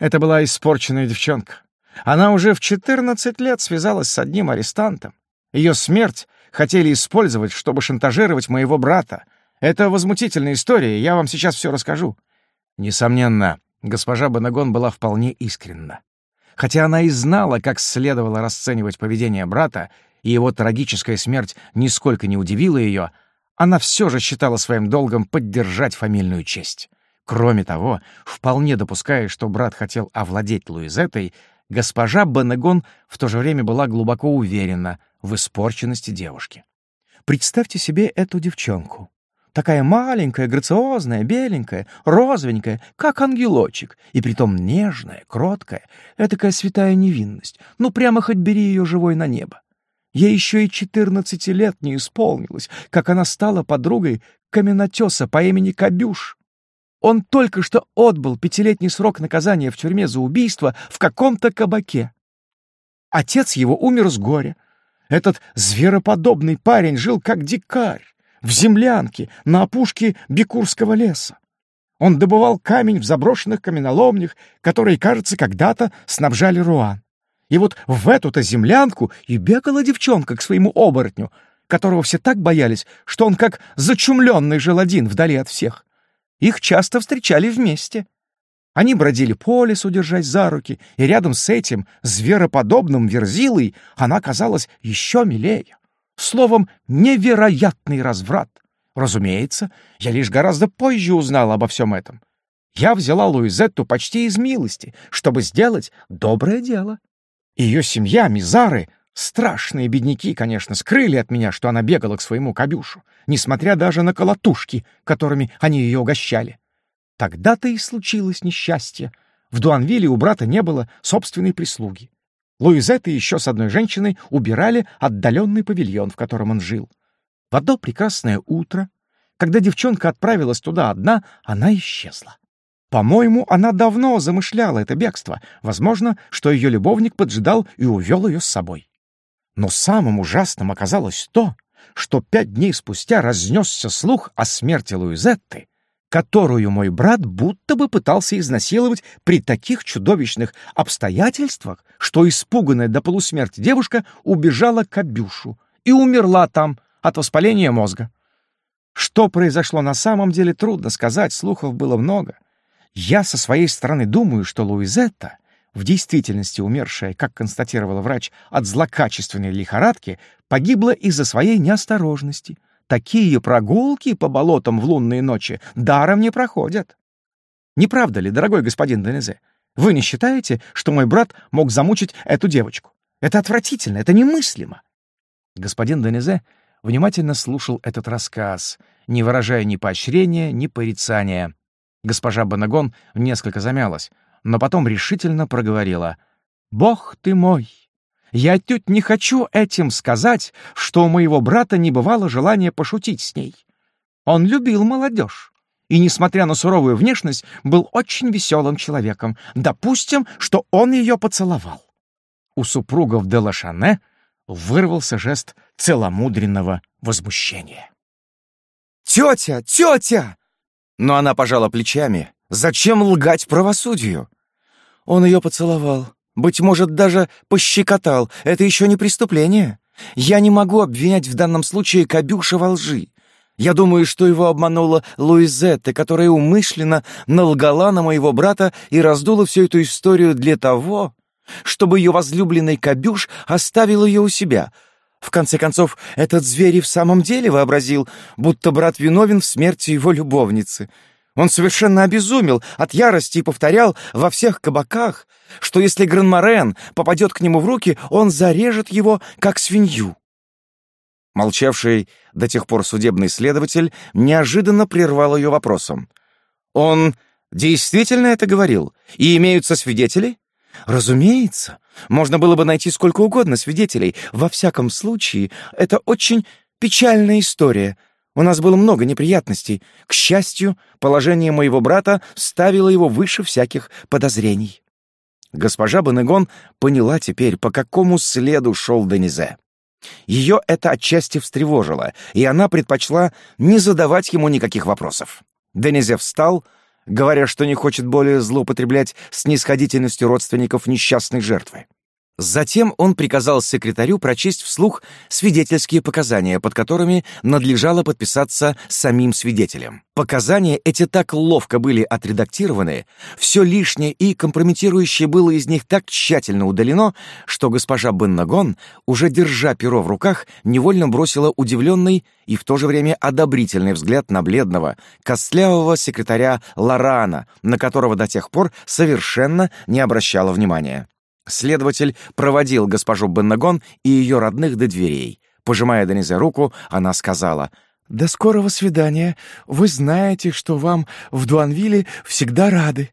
это была испорченная девчонка. Она уже в 14 лет связалась с одним арестантом. Ее смерть хотели использовать, чтобы шантажировать моего брата. Это возмутительная история, я вам сейчас все расскажу». Несомненно, госпожа Бонагон была вполне искренна. Хотя она и знала, как следовало расценивать поведение брата, и его трагическая смерть нисколько не удивила ее, она все же считала своим долгом поддержать фамильную честь. Кроме того, вполне допуская, что брат хотел овладеть Луизеттой. Госпожа Бенегон в то же время была глубоко уверена в испорченности девушки. Представьте себе эту девчонку. Такая маленькая, грациозная, беленькая, розовенькая, как ангелочек, и притом нежная, кроткая, этакая святая невинность. Ну, прямо хоть бери ее живой на небо. Ей еще и четырнадцати лет не исполнилось, как она стала подругой каменотеса по имени Кабюш. Он только что отбыл пятилетний срок наказания в тюрьме за убийство в каком-то кабаке. Отец его умер с горя. Этот звероподобный парень жил как дикарь, в землянке, на опушке Бекурского леса. Он добывал камень в заброшенных каменоломнях, которые, кажется, когда-то снабжали Руан. И вот в эту-то землянку и бегала девчонка к своему оборотню, которого все так боялись, что он как зачумленный жил один вдали от всех. Их часто встречали вместе. Они бродили по лесу, держась за руки, и рядом с этим звероподобным верзилой она казалась еще милее. Словом, невероятный разврат. Разумеется, я лишь гораздо позже узнала обо всем этом. Я взяла Луизетту почти из милости, чтобы сделать доброе дело. Ее семья, Мизары, Страшные бедняки, конечно, скрыли от меня, что она бегала к своему Кабюшу, несмотря даже на колотушки, которыми они ее угощали. Тогда-то и случилось несчастье. В Дуанвиле у брата не было собственной прислуги. Луизетта еще с одной женщиной убирали отдаленный павильон, в котором он жил. В одно прекрасное утро, когда девчонка отправилась туда одна, она исчезла. По-моему, она давно замышляла это бегство. Возможно, что ее любовник поджидал и увел ее с собой. Но самым ужасным оказалось то, что пять дней спустя разнесся слух о смерти Луизетты, которую мой брат будто бы пытался изнасиловать при таких чудовищных обстоятельствах, что испуганная до полусмерти девушка убежала к Абюшу и умерла там от воспаления мозга. Что произошло на самом деле, трудно сказать, слухов было много. Я со своей стороны думаю, что Луизетта в действительности умершая, как констатировал врач, от злокачественной лихорадки, погибла из-за своей неосторожности. Такие прогулки по болотам в лунные ночи даром не проходят. Не правда ли, дорогой господин Денезе? Вы не считаете, что мой брат мог замучить эту девочку? Это отвратительно, это немыслимо. Господин Денезе внимательно слушал этот рассказ, не выражая ни поощрения, ни порицания. Госпожа Банагон несколько замялась но потом решительно проговорила. «Бог ты мой! Я тут не хочу этим сказать, что у моего брата не бывало желания пошутить с ней. Он любил молодежь и, несмотря на суровую внешность, был очень веселым человеком. Допустим, что он ее поцеловал». У супругов де Делашане вырвался жест целомудренного возмущения. «Тетя! Тетя!» Но она пожала плечами. «Зачем лгать правосудию? Он ее поцеловал. Быть может, даже пощекотал. Это еще не преступление. Я не могу обвинять в данном случае Кабюша во лжи. Я думаю, что его обманула Луизетта, которая умышленно налгала на моего брата и раздула всю эту историю для того, чтобы ее возлюбленный Кабюш оставил ее у себя. В конце концов, этот зверь и в самом деле вообразил, будто брат виновен в смерти его любовницы. Он совершенно обезумел от ярости и повторял во всех кабаках, что если Гранморен попадет к нему в руки, он зарежет его, как свинью. Молчавший до тех пор судебный следователь неожиданно прервал ее вопросом. «Он действительно это говорил? И имеются свидетели?» «Разумеется. Можно было бы найти сколько угодно свидетелей. Во всяком случае, это очень печальная история», у нас было много неприятностей. К счастью, положение моего брата ставило его выше всяких подозрений. Госпожа Банегон поняла теперь, по какому следу шел Денизе. Ее это отчасти встревожило, и она предпочла не задавать ему никаких вопросов. Денизе встал, говоря, что не хочет более злоупотреблять снисходительностью родственников несчастной жертвы. Затем он приказал секретарю прочесть вслух свидетельские показания, под которыми надлежало подписаться самим свидетелем. Показания эти так ловко были отредактированы, все лишнее и компрометирующее было из них так тщательно удалено, что госпожа Беннагон, уже держа перо в руках, невольно бросила удивленный и в то же время одобрительный взгляд на бледного, костлявого секретаря Лорана, на которого до тех пор совершенно не обращала внимания. Следователь проводил госпожу Беннагон и ее родных до дверей. Пожимая Денизе руку, она сказала «До скорого свидания. Вы знаете, что вам в Дуанвиле всегда рады.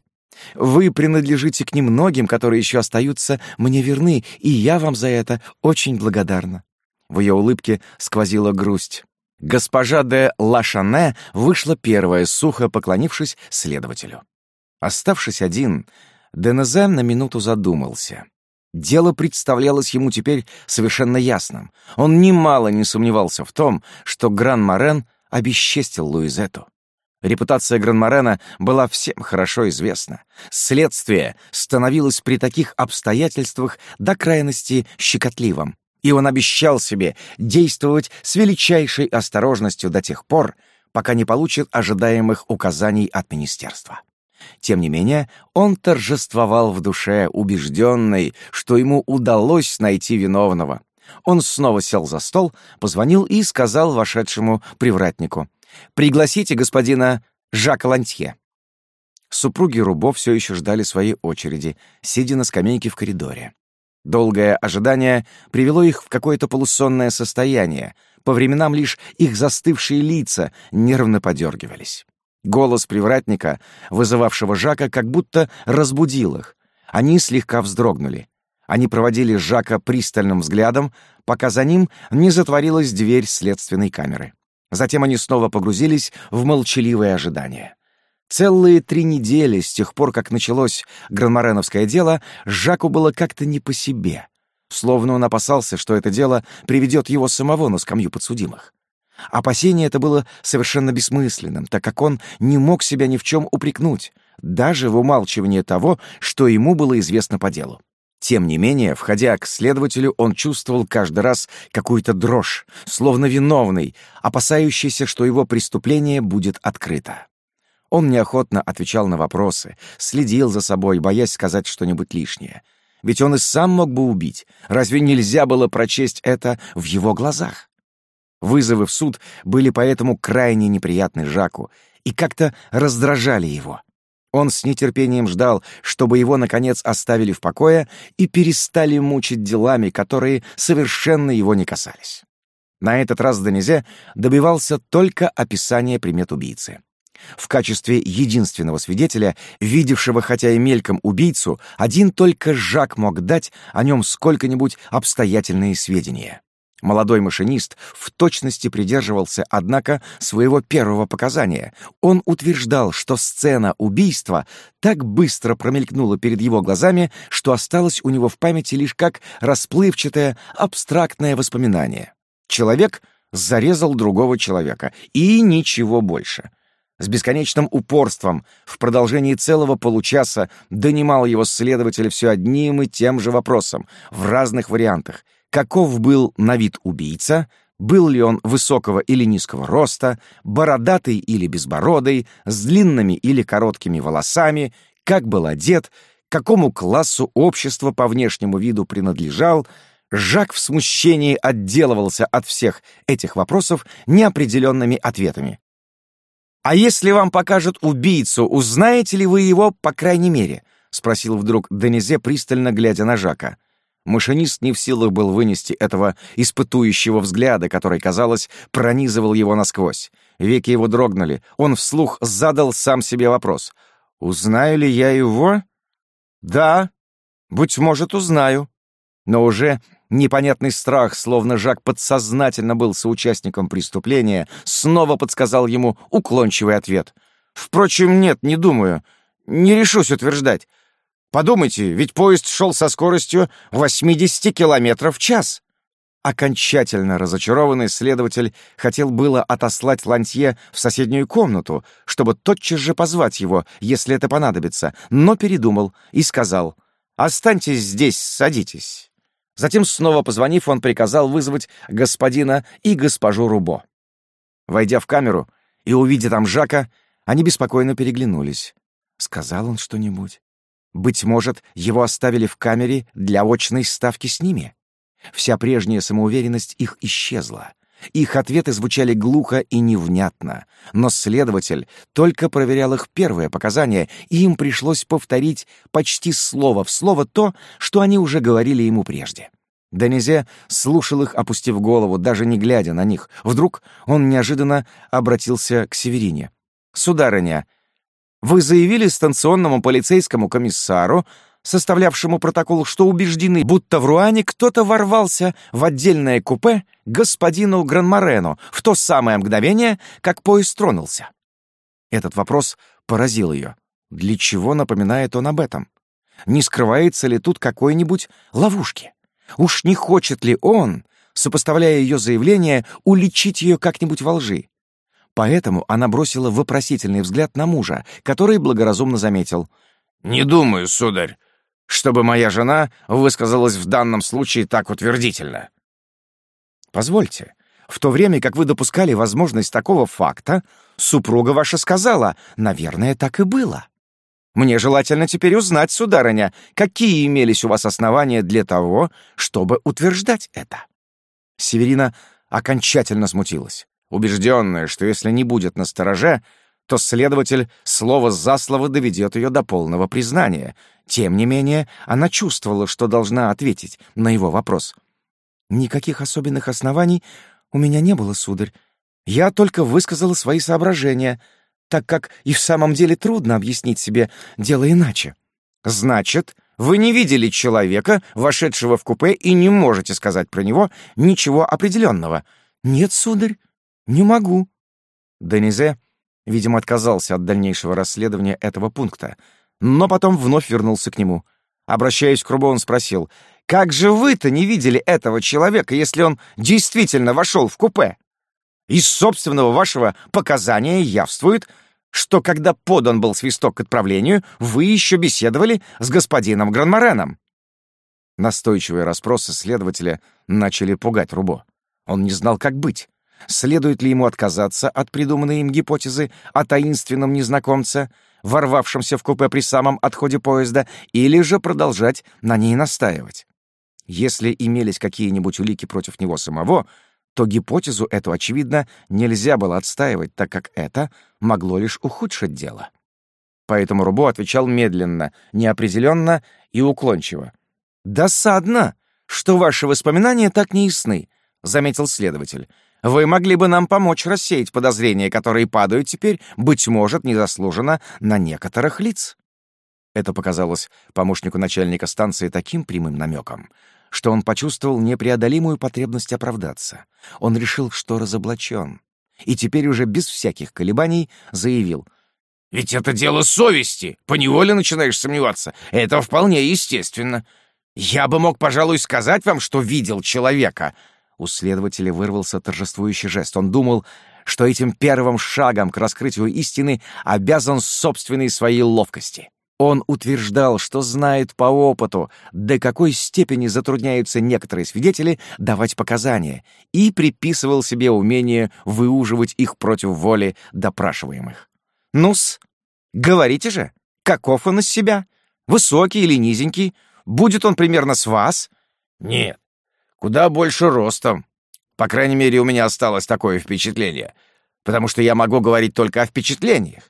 Вы принадлежите к немногим, которые еще остаются мне верны, и я вам за это очень благодарна». В ее улыбке сквозила грусть. Госпожа де Лашане вышла первая, сухо поклонившись следователю. Оставшись один, Денезем на минуту задумался. Дело представлялось ему теперь совершенно ясным. Он немало не сомневался в том, что Гран-Морен обесчестил Луизету. Репутация Гранморена была всем хорошо известна. Следствие становилось при таких обстоятельствах до крайности щекотливым, и он обещал себе действовать с величайшей осторожностью до тех пор, пока не получит ожидаемых указаний от министерства. Тем не менее, он торжествовал в душе, убежденный, что ему удалось найти виновного. Он снова сел за стол, позвонил и сказал вошедшему привратнику. «Пригласите господина Жака Лантье». Супруги Рубо все еще ждали своей очереди, сидя на скамейке в коридоре. Долгое ожидание привело их в какое-то полусонное состояние. По временам лишь их застывшие лица нервно подергивались. Голос привратника, вызывавшего Жака, как будто разбудил их. Они слегка вздрогнули. Они проводили Жака пристальным взглядом, пока за ним не затворилась дверь следственной камеры. Затем они снова погрузились в молчаливое ожидание. Целые три недели с тех пор, как началось гранмореновское дело, Жаку было как-то не по себе. Словно он опасался, что это дело приведет его самого на скамью подсудимых. Опасение это было совершенно бессмысленным, так как он не мог себя ни в чем упрекнуть, даже в умалчивании того, что ему было известно по делу. Тем не менее, входя к следователю, он чувствовал каждый раз какую-то дрожь, словно виновный, опасающийся, что его преступление будет открыто. Он неохотно отвечал на вопросы, следил за собой, боясь сказать что-нибудь лишнее. Ведь он и сам мог бы убить. Разве нельзя было прочесть это в его глазах? Вызовы в суд были поэтому крайне неприятны Жаку и как-то раздражали его. Он с нетерпением ждал, чтобы его, наконец, оставили в покое и перестали мучить делами, которые совершенно его не касались. На этот раз Денизе добивался только описания примет убийцы. В качестве единственного свидетеля, видевшего хотя и мельком убийцу, один только Жак мог дать о нем сколько-нибудь обстоятельные сведения. Молодой машинист в точности придерживался, однако, своего первого показания. Он утверждал, что сцена убийства так быстро промелькнула перед его глазами, что осталась у него в памяти лишь как расплывчатое, абстрактное воспоминание. Человек зарезал другого человека, и ничего больше. С бесконечным упорством в продолжении целого получаса донимал его следователь все одним и тем же вопросом, в разных вариантах — каков был на вид убийца, был ли он высокого или низкого роста, бородатый или безбородый, с длинными или короткими волосами, как был одет, какому классу общества по внешнему виду принадлежал, Жак в смущении отделывался от всех этих вопросов неопределенными ответами. «А если вам покажут убийцу, узнаете ли вы его, по крайней мере?» — спросил вдруг Денизе, пристально глядя на Жака. — Машинист не в силах был вынести этого испытующего взгляда, который, казалось, пронизывал его насквозь. Веки его дрогнули. Он вслух задал сам себе вопрос. «Узнаю ли я его?» «Да, быть может, узнаю». Но уже непонятный страх, словно Жак подсознательно был соучастником преступления, снова подсказал ему уклончивый ответ. «Впрочем, нет, не думаю. Не решусь утверждать. Подумайте, ведь поезд шел со скоростью 80 километров в час. Окончательно разочарованный следователь хотел было отослать Лантье в соседнюю комнату, чтобы тотчас же позвать его, если это понадобится, но передумал и сказал «Останьтесь здесь, садитесь». Затем, снова позвонив, он приказал вызвать господина и госпожу Рубо. Войдя в камеру и увидя там Жака, они беспокойно переглянулись. Сказал он что-нибудь? Быть может, его оставили в камере для очной ставки с ними? Вся прежняя самоуверенность их исчезла. Их ответы звучали глухо и невнятно, но следователь только проверял их первые показания, и им пришлось повторить почти слово в слово то, что они уже говорили ему прежде. Денизе слушал их, опустив голову, даже не глядя на них. Вдруг он неожиданно обратился к Северине. «Сударыня, вы заявили станционному полицейскому комиссару, составлявшему протокол, что убеждены, будто в Руане кто-то ворвался в отдельное купе господину Гранморену в то самое мгновение, как поезд тронулся. Этот вопрос поразил ее. Для чего напоминает он об этом? Не скрывается ли тут какой-нибудь ловушки? Уж не хочет ли он, сопоставляя ее заявление, уличить ее как-нибудь во лжи? Поэтому она бросила вопросительный взгляд на мужа, который благоразумно заметил. «Не думаю, сударь, чтобы моя жена высказалась в данном случае так утвердительно». «Позвольте, в то время как вы допускали возможность такого факта, супруга ваша сказала, наверное, так и было. Мне желательно теперь узнать, сударыня, какие имелись у вас основания для того, чтобы утверждать это». Северина окончательно смутилась убежденная, что если не будет настороже, то следователь слово за слово доведет ее до полного признания. Тем не менее, она чувствовала, что должна ответить на его вопрос. «Никаких особенных оснований у меня не было, сударь. Я только высказала свои соображения, так как и в самом деле трудно объяснить себе дело иначе». «Значит, вы не видели человека, вошедшего в купе, и не можете сказать про него ничего определенного?» «Нет, сударь». «Не могу». Денизе, видимо, отказался от дальнейшего расследования этого пункта, но потом вновь вернулся к нему. Обращаясь к Рубо, он спросил, «Как же вы-то не видели этого человека, если он действительно вошел в купе? Из собственного вашего показания явствует, что когда подан был свисток к отправлению, вы еще беседовали с господином Гранмореном». Настойчивые расспросы следователя начали пугать Рубо. Он не знал, как быть. Следует ли ему отказаться от придуманной им гипотезы о таинственном незнакомце, ворвавшемся в купе при самом отходе поезда, или же продолжать на ней настаивать? Если имелись какие-нибудь улики против него самого, то гипотезу эту, очевидно, нельзя было отстаивать, так как это могло лишь ухудшить дело. Поэтому Рубо отвечал медленно, неопределенно и уклончиво. «Досадно, что ваши воспоминания так неясны», — заметил следователь. Вы могли бы нам помочь рассеять подозрения, которые падают теперь, быть может, незаслуженно, на некоторых лиц». Это показалось помощнику начальника станции таким прямым намеком, что он почувствовал непреодолимую потребность оправдаться. Он решил, что разоблачен. И теперь уже без всяких колебаний заявил — ведь это дело совести. Поневоле начинаешь сомневаться. Это вполне естественно. Я бы мог, пожалуй, сказать вам, что видел человека, у следователя вырвался торжествующий жест. Он думал, что этим первым шагом к раскрытию истины обязан собственной своей ловкости. Он утверждал, что знает по опыту, до какой степени затрудняются некоторые свидетели давать показания, и приписывал себе умение выуживать их против воли допрашиваемых. «Ну-с, говорите же, каков он из себя? Высокий или низенький? Будет он примерно с вас?» «Нет, куда больше ростом. По крайней мере, у меня осталось такое впечатление, потому что я могу говорить только о впечатлениях.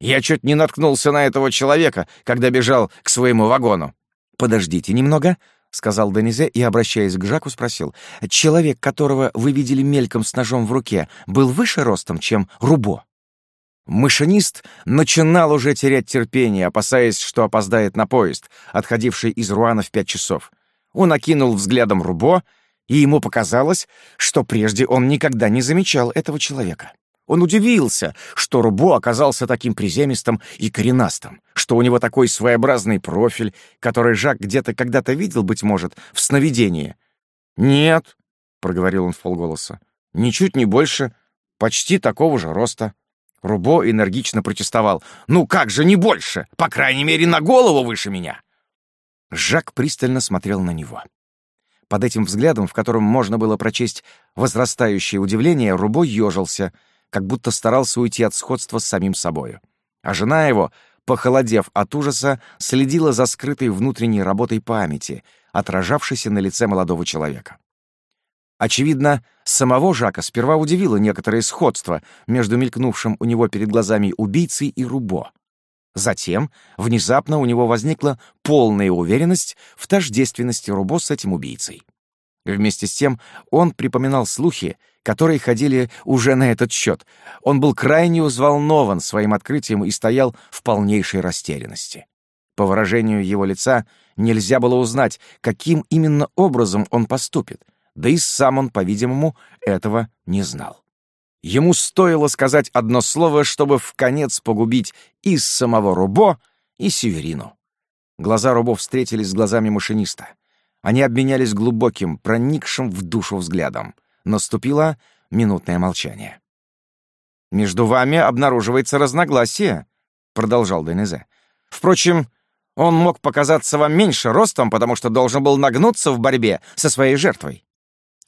Я чуть не наткнулся на этого человека, когда бежал к своему вагону. «Подождите немного», — сказал Денизе и, обращаясь к Жаку, спросил. «Человек, которого вы видели мельком с ножом в руке, был выше ростом, чем Рубо?» Машинист начинал уже терять терпение, опасаясь, что опоздает на поезд, отходивший из Руана в пять часов. Он окинул взглядом Рубо, и ему показалось, что прежде он никогда не замечал этого человека. Он удивился, что Рубо оказался таким приземистым и коренастым, что у него такой своеобразный профиль, который Жак где-то когда-то видел, быть может, в сновидении. «Нет», — проговорил он вполголоса, — «ничуть не больше, почти такого же роста». Рубо энергично протестовал. «Ну как же не больше? По крайней мере, на голову выше меня!» Жак пристально смотрел на него. Под этим взглядом, в котором можно было прочесть возрастающее удивление, Рубой ежился, как будто старался уйти от сходства с самим собою. А жена его, похолодев от ужаса, следила за скрытой внутренней работой памяти, отражавшейся на лице молодого человека. Очевидно, самого Жака сперва удивило некоторое сходство между мелькнувшим у него перед глазами убийцей и Рубо. Затем внезапно у него возникла полная уверенность в тождественности Рубо с этим убийцей. Вместе с тем он припоминал слухи, которые ходили уже на этот счет. Он был крайне взволнован своим открытием и стоял в полнейшей растерянности. По выражению его лица нельзя было узнать, каким именно образом он поступит, да и сам он, по-видимому, этого не знал. Ему стоило сказать одно слово, чтобы в конец погубить и самого Рубо, и Северину. Глаза Рубо встретились с глазами машиниста. Они обменялись глубоким, проникшим в душу взглядом. Наступило минутное молчание. «Между вами обнаруживается разногласие», — продолжал Денезе. «Впрочем, он мог показаться вам меньше ростом, потому что должен был нагнуться в борьбе со своей жертвой.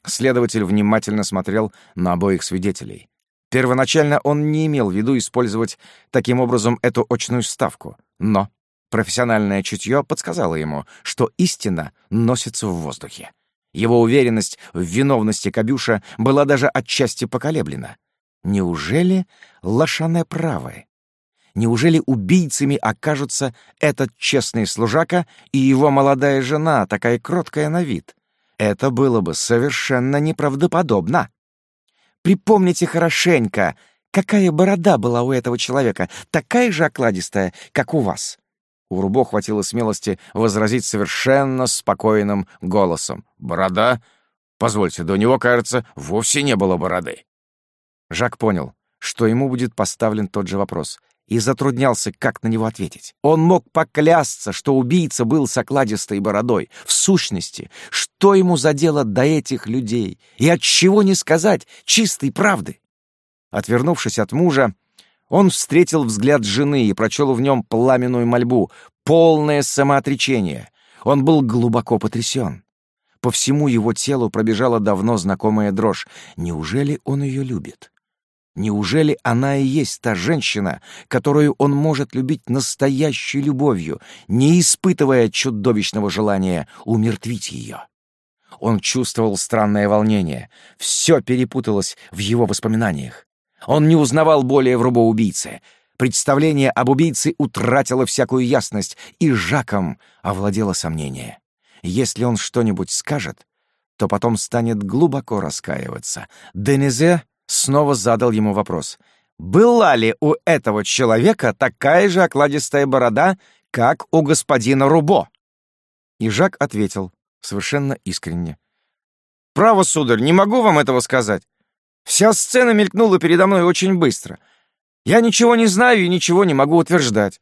Следователь внимательно смотрел на обоих свидетелей. Первоначально он не имел в виду использовать таким образом эту очную ставку, но профессиональное чутье подсказало ему, что истина носится в воздухе. Его уверенность в виновности Кабюша была даже отчасти поколеблена. Неужели лошане правы? Неужели убийцами окажутся этот честный служака и его молодая жена, такая кроткая на вид? Это было бы совершенно неправдоподобно. Припомните хорошенько, какая борода была у этого человека, такая же окладистая, как у вас. У Рубо хватило смелости возразить совершенно спокойным голосом. «Борода? Позвольте, до него, кажется, вовсе не было бороды». Жак понял, что ему будет поставлен тот же вопрос, и затруднялся как на него ответить. Он мог поклясться, что убийца был с окладистой бородой. В сущности, что ему за дело до этих людей? И от чего не сказать чистой правды? Отвернувшись от мужа, он встретил взгляд жены и прочел в нем пламенную мольбу, полное самоотречение. Он был глубоко потрясен. По всему его телу пробежала давно знакомая дрожь. Неужели он ее любит? Неужели она и есть та женщина, которую он может любить настоящей любовью, не испытывая чудовищного желания умертвить ее? Он чувствовал странное волнение. Все перепуталось в его воспоминаниях. Он не узнавал более врубоубийцы. Представление об убийце утратило всякую ясность, и Жаком овладело сомнение. Если он что-нибудь скажет, то потом станет глубоко раскаиваться. Денезе снова задал ему вопрос. «Была ли у этого человека такая же окладистая борода, как у господина Рубо?» И Жак ответил совершенно искренне. «Право, сударь, не могу вам этого сказать. Вся сцена мелькнула передо мной очень быстро. Я ничего не знаю и ничего не могу утверждать».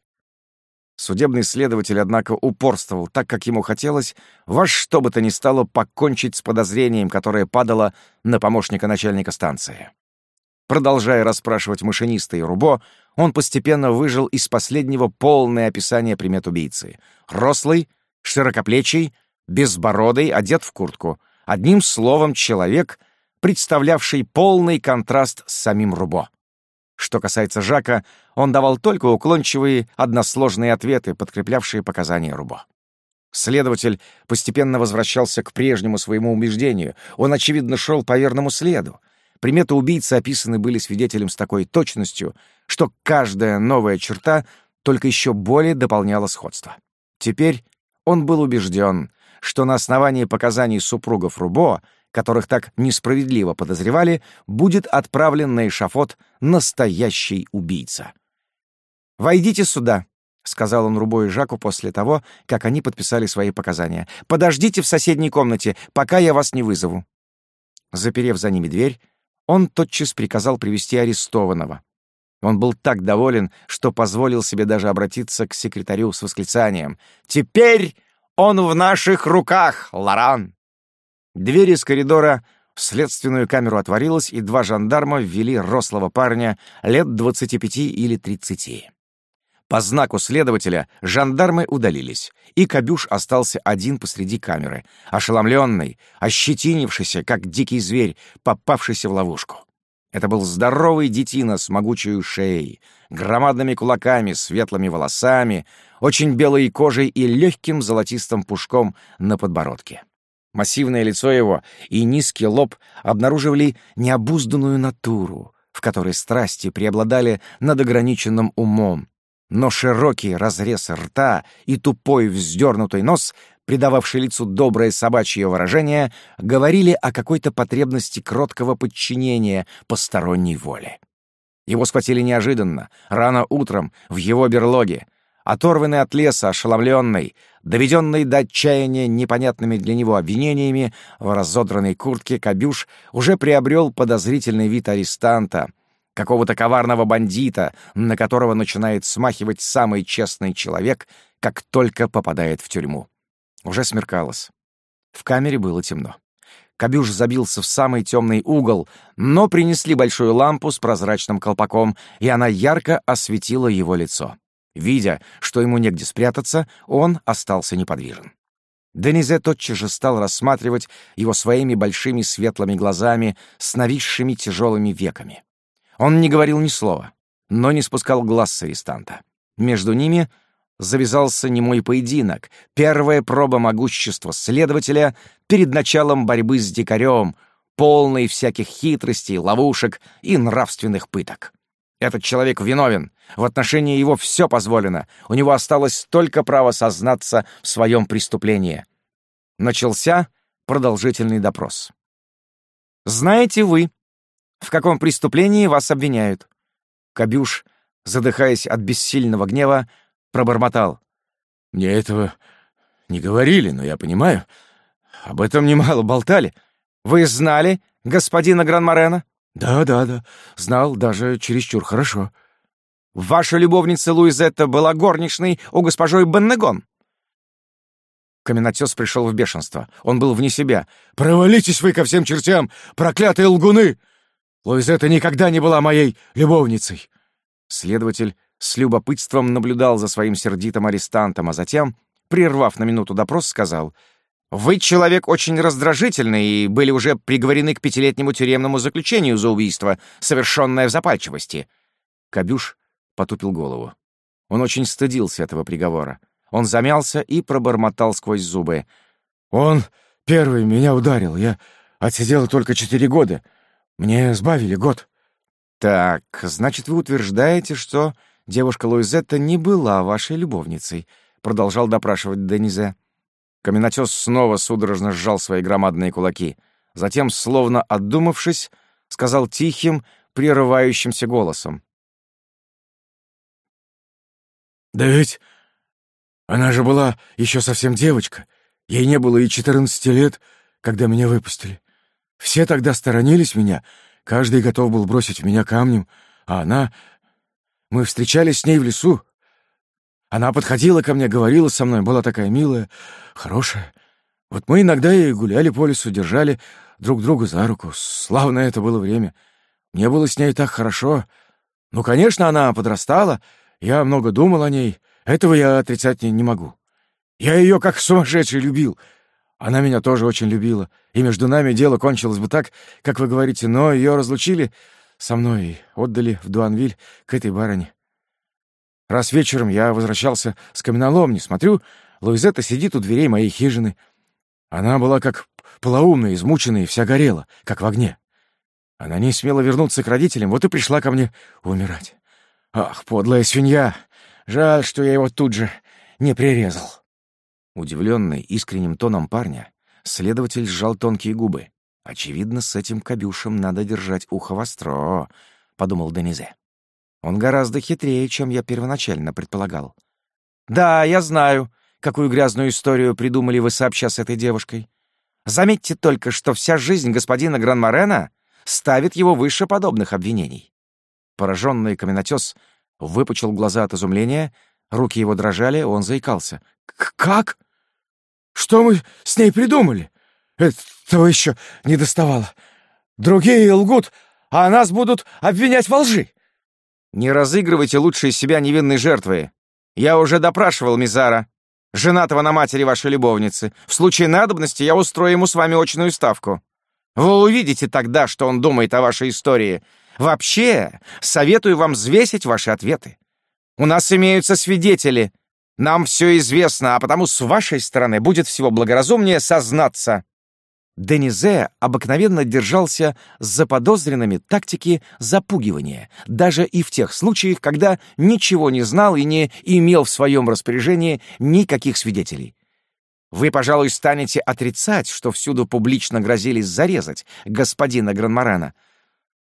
Судебный следователь, однако, упорствовал, так как ему хотелось, во что бы то ни стало покончить с подозрением, которое падало на помощника начальника станции. Продолжая расспрашивать машиниста и Рубо, он постепенно выжил из последнего полное описание примет убийцы. Рослый, широкоплечий, безбородый, одет в куртку. Одним словом, человек, представлявший полный контраст с самим Рубо. Что касается Жака, он давал только уклончивые, односложные ответы, подкреплявшие показания Рубо. Следователь постепенно возвращался к прежнему своему убеждению. Он, очевидно, шел по верному следу. Приметы убийцы описаны были свидетелем с такой точностью, что каждая новая черта только еще более дополняла сходство. Теперь он был убежден, что на основании показаний супругов Рубо, которых так несправедливо подозревали, будет отправлен на эшафот настоящий убийца. «Войдите сюда», — сказал он Рубо и Жаку после того, как они подписали свои показания. «Подождите в соседней комнате, пока я вас не вызову». Заперев за ними дверь, он тотчас приказал привести арестованного. Он был так доволен, что позволил себе даже обратиться к секретарю с восклицанием «Теперь он в наших руках, Лоран!» Дверь из коридора в следственную камеру отворилась, и два жандарма ввели рослого парня лет двадцати пяти или тридцати. По знаку следователя жандармы удалились, и Кабюш остался один посреди камеры, ошеломленный, ощетинившийся, как дикий зверь, попавшийся в ловушку. Это был здоровый детина с могучей шеей, громадными кулаками, светлыми волосами, очень белой кожей и легким золотистым пушком на подбородке. Массивное лицо его и низкий лоб обнаруживали необузданную натуру, в которой страсти преобладали над ограниченным умом, но широкий разрез рта и тупой вздернутый нос, придававший лицу доброе собачье выражение, говорили о какой-то потребности кроткого подчинения посторонней воле. Его схватили неожиданно, рано утром, в его берлоге, оторванный от леса, ошеломленный, доведенный до отчаяния непонятными для него обвинениями в разодранной куртке Кабюш уже приобрел подозрительный вид арестанта — какого-то коварного бандита, на которого начинает смахивать самый честный человек, как только попадает в тюрьму. Уже смеркалось. В камере было темно. Кабюш забился в самый темный угол, но принесли большую лампу с прозрачным колпаком, и она ярко осветила его лицо. Видя, что ему негде спрятаться, он остался неподвижен. Денизе тотчас же стал рассматривать его своими большими светлыми глазами с нависшими тяжелыми веками. Он не говорил ни слова, но не спускал глаз с арестанта. Между ними завязался немой поединок, первая проба могущества следователя перед началом борьбы с дикарем, полной всяких хитростей, ловушек и нравственных пыток. Этот человек виновен, в отношении его все позволено, у него осталось только право сознаться в своем преступлении. Начался продолжительный допрос. «Знаете вы», в каком преступлении вас обвиняют?» Кабюш, задыхаясь от бессильного гнева, пробормотал. «Мне этого не говорили, но я понимаю. Об этом немало болтали. Вы знали господина Гранморена?» «Да, да, да. Знал даже чересчур хорошо». «Ваша любовница Луизетта была горничной у госпожой Беннегон?» Каменотес пришел в бешенство. Он был вне себя. «Провалитесь вы ко всем чертям, проклятые лгуны!» Луизетта никогда не была моей любовницей!» Следователь с любопытством наблюдал за своим сердитым арестантом, а затем, прервав на минуту допрос, сказал, «Вы человек очень раздражительный и были уже приговорены к пятилетнему тюремному заключению за убийство, совершенное в запальчивости». Кабюш потупил голову. Он очень стыдился этого приговора. Он замялся и пробормотал сквозь зубы. «Он первый меня ударил. Я отсидел только четыре года. Мне сбавили год». «Так, значит, вы утверждаете, что девушка Луизетта не была вашей любовницей?» — продолжал допрашивать Денизе. Каменотес снова судорожно сжал свои громадные кулаки. Затем, словно отдумавшись, сказал тихим, прерывающимся голосом. «Да ведь она же была еще совсем девочка. Ей не было и четырнадцати лет, когда меня выпустили. Все тогда сторонились меня, каждый готов был бросить в меня камнем, а она... Мы встречались с ней в лесу. Она подходила ко мне, говорила со мной, была такая милая, хорошая. Вот мы иногда и гуляли по лесу, держали друг друга за руку. Славно это было время. Мне было с ней так хорошо. Ну, конечно, она подрастала, я много думал о ней. Этого я отрицать не могу. Я ее как сумасшедший любил — она меня тоже очень любила, и между нами дело кончилось бы так, как вы говорите, но ее разлучили со мной и отдали в Дуанвиль к этой барыне. Раз вечером я возвращался с каменоломни, смотрю, Луизетта сидит у дверей моей хижины. Она была как полоумная, измученная и вся горела, как в огне. Она не смела вернуться к родителям, вот и пришла ко мне умирать. Ах, подлая свинья! Жаль, что я его тут же не прирезал. Удивленный искренним тоном парня, следователь сжал тонкие губы. «Очевидно, с этим кабюшем надо держать ухо востро», — подумал Денизе. «Он гораздо хитрее, чем я первоначально предполагал». «Да, я знаю, какую грязную историю придумали вы сообща с этой девушкой. Заметьте только, что вся жизнь господина Гранморена ставит его выше подобных обвинений». Пораженный каменотес выпучил глаза от изумления, руки его дрожали, он заикался. «Как?» Что мы с ней придумали? Этого еще не доставало. Другие лгут, а нас будут обвинять во лжи. Не разыгрывайте лучше из себя невинной жертвы. Я уже допрашивал Мизара, женатого на матери вашей любовницы. В случае надобности я устрою ему с вами очную ставку. Вы увидите тогда, что он думает о вашей истории. Вообще, советую вам взвесить ваши ответы. У нас имеются свидетели — нам все известно, а потому с вашей стороны будет всего благоразумнее сознаться». Денизе обыкновенно держался с заподозренными тактики запугивания, даже и в тех случаях, когда ничего не знал и не имел в своем распоряжении никаких свидетелей. Вы, пожалуй, станете отрицать, что всюду публично грозились зарезать господина Гранморана.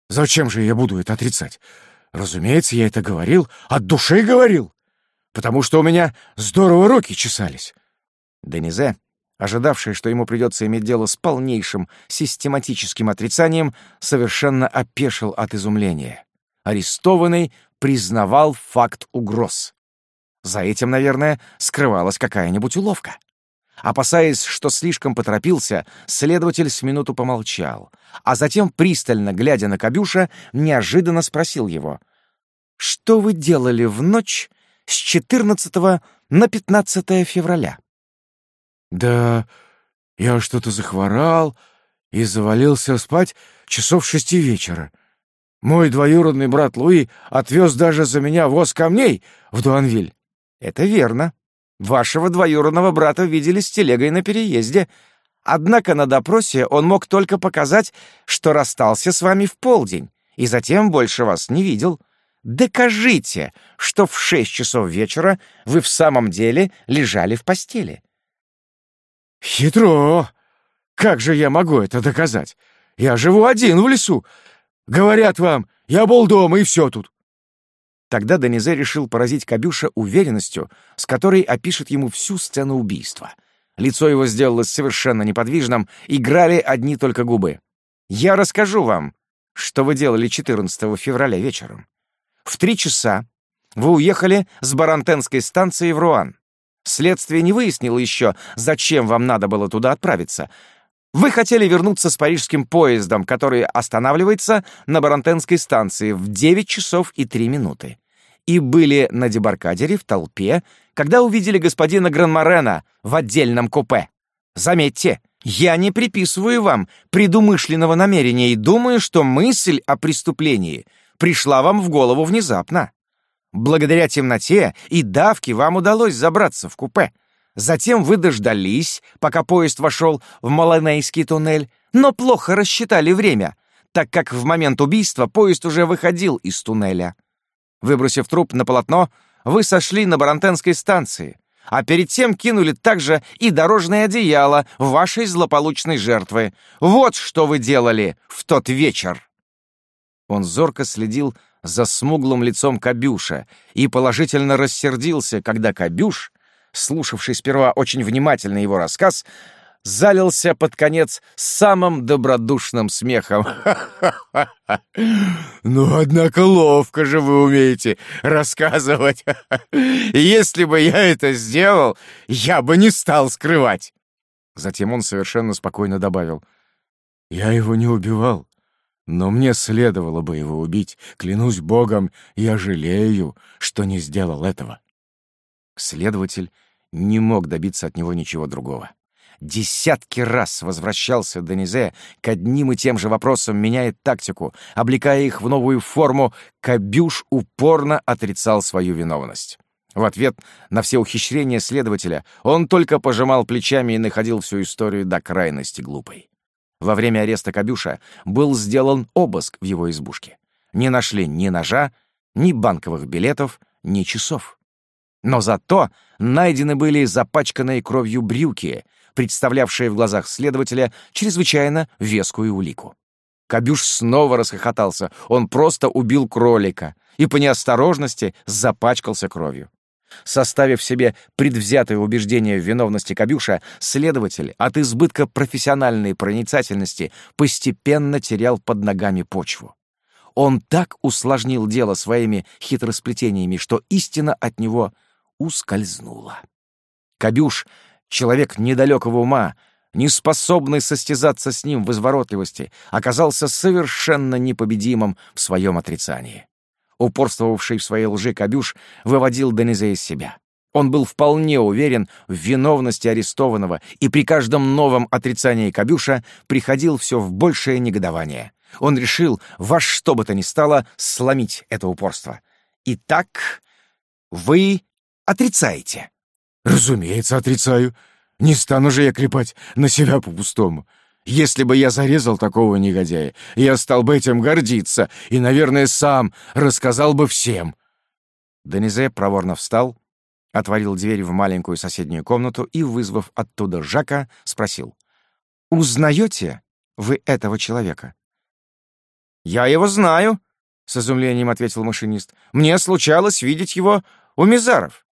«Зачем же я буду это отрицать? Разумеется, я это говорил, от души говорил!» потому что у меня здорово руки чесались. Денизе, ожидавший, что ему придется иметь дело с полнейшим систематическим отрицанием, совершенно опешил от изумления. Арестованный признавал факт угроз. За этим, наверное, скрывалась какая-нибудь уловка. Опасаясь, что слишком поторопился, следователь с минуту помолчал, а затем, пристально глядя на Кабюша, неожиданно спросил его, «Что вы делали в ночь, с 14 на 15 февраля. Да, я что-то захворал и завалился спать часов шести вечера. Мой двоюродный брат Луи отвез даже за меня воз камней в Дуанвиль. Это верно. Вашего двоюродного брата видели с телегой на переезде. Однако на допросе он мог только показать, что расстался с вами в полдень, и затем больше вас не видел. Докажите, что в шесть часов вечера вы в самом деле лежали в постели». «Хитро! Как же я могу это доказать? Я живу один в лесу. Говорят вам, я был дома, и все тут». Тогда Данизе решил поразить Кабюша уверенностью, с которой опишет ему всю сцену убийства. Лицо его сделалось совершенно неподвижным, играли одни только губы. «Я расскажу вам, что вы делали 14 февраля вечером. В три часа вы уехали с Барантенской станции в Руан. Следствие не выяснило еще, зачем вам надо было туда отправиться. Вы хотели вернуться с парижским поездом, который останавливается на Барантенской станции в 9 часов и 3 минуты. И были на дебаркадере в толпе, когда увидели господина Гранморена в отдельном купе. Заметьте, я не приписываю вам предумышленного намерения и думаю, что мысль о преступлении — пришла вам в голову внезапно. Благодаря темноте и давке вам удалось забраться в купе. Затем вы дождались, пока поезд вошел в Маланейский туннель, но плохо рассчитали время, так как в момент убийства поезд уже выходил из туннеля. Выбросив труп на полотно, вы сошли на Барантенской станции, а перед тем кинули также и дорожное одеяло вашей злополучной жертвы. Вот что вы делали в тот вечер. Он зорко следил за смуглым лицом Кабюша и положительно рассердился, когда Кабюш, слушавший сперва очень внимательно его рассказ, залился под конец самым добродушным смехом. [laughs] «Ну, однако, ловко же вы умеете рассказывать. [laughs] Если бы я это сделал, я бы не стал скрывать». Затем он совершенно спокойно добавил. «Я его не убивал. Но мне следовало бы его убить, клянусь богом, я жалею, что не сделал этого». Следователь не мог добиться от него ничего другого. Десятки раз возвращался Денизе к одним и тем же вопросам, меняя тактику, облекая их в новую форму, Кабюш упорно отрицал свою виновность. В ответ на все ухищрения следователя он только пожимал плечами и находил всю историю до крайности глупой. Во время ареста Кабюша был сделан обыск в его избушке. Не нашли ни ножа, ни банковых билетов, ни часов. Но зато найдены были запачканные кровью брюки, представлявшие в глазах следователя чрезвычайно вескую улику. Кабюш снова расхохотался. Он просто убил кролика и по неосторожности запачкался кровью. Составив себе предвзятое убеждение в виновности Кабюша, следователь от избытка профессиональной проницательности постепенно терял под ногами почву. Он так усложнил дело своими хитросплетениями, что истина от него ускользнула. Кабюш, человек недалекого ума, неспособный состязаться с ним в изворотливости, оказался совершенно непобедимым в своем отрицании упорствовавший в своей лжи Кабюш, выводил Денезе из себя. Он был вполне уверен в виновности арестованного, и при каждом новом отрицании Кабюша приходил все в большее негодование. Он решил во что бы то ни стало сломить это упорство. «Итак, вы отрицаете?» «Разумеется, отрицаю. Не стану же я крепать на себя по-пустому. Если бы я зарезал такого негодяя, я стал бы этим гордиться и, наверное, сам рассказал бы всем». Денизе проворно встал, отворил дверь в маленькую соседнюю комнату и, вызвав оттуда Жака, спросил. «Узнаете вы этого человека?» «Я его знаю», — с изумлением ответил машинист. «Мне случалось видеть его у Мизаров».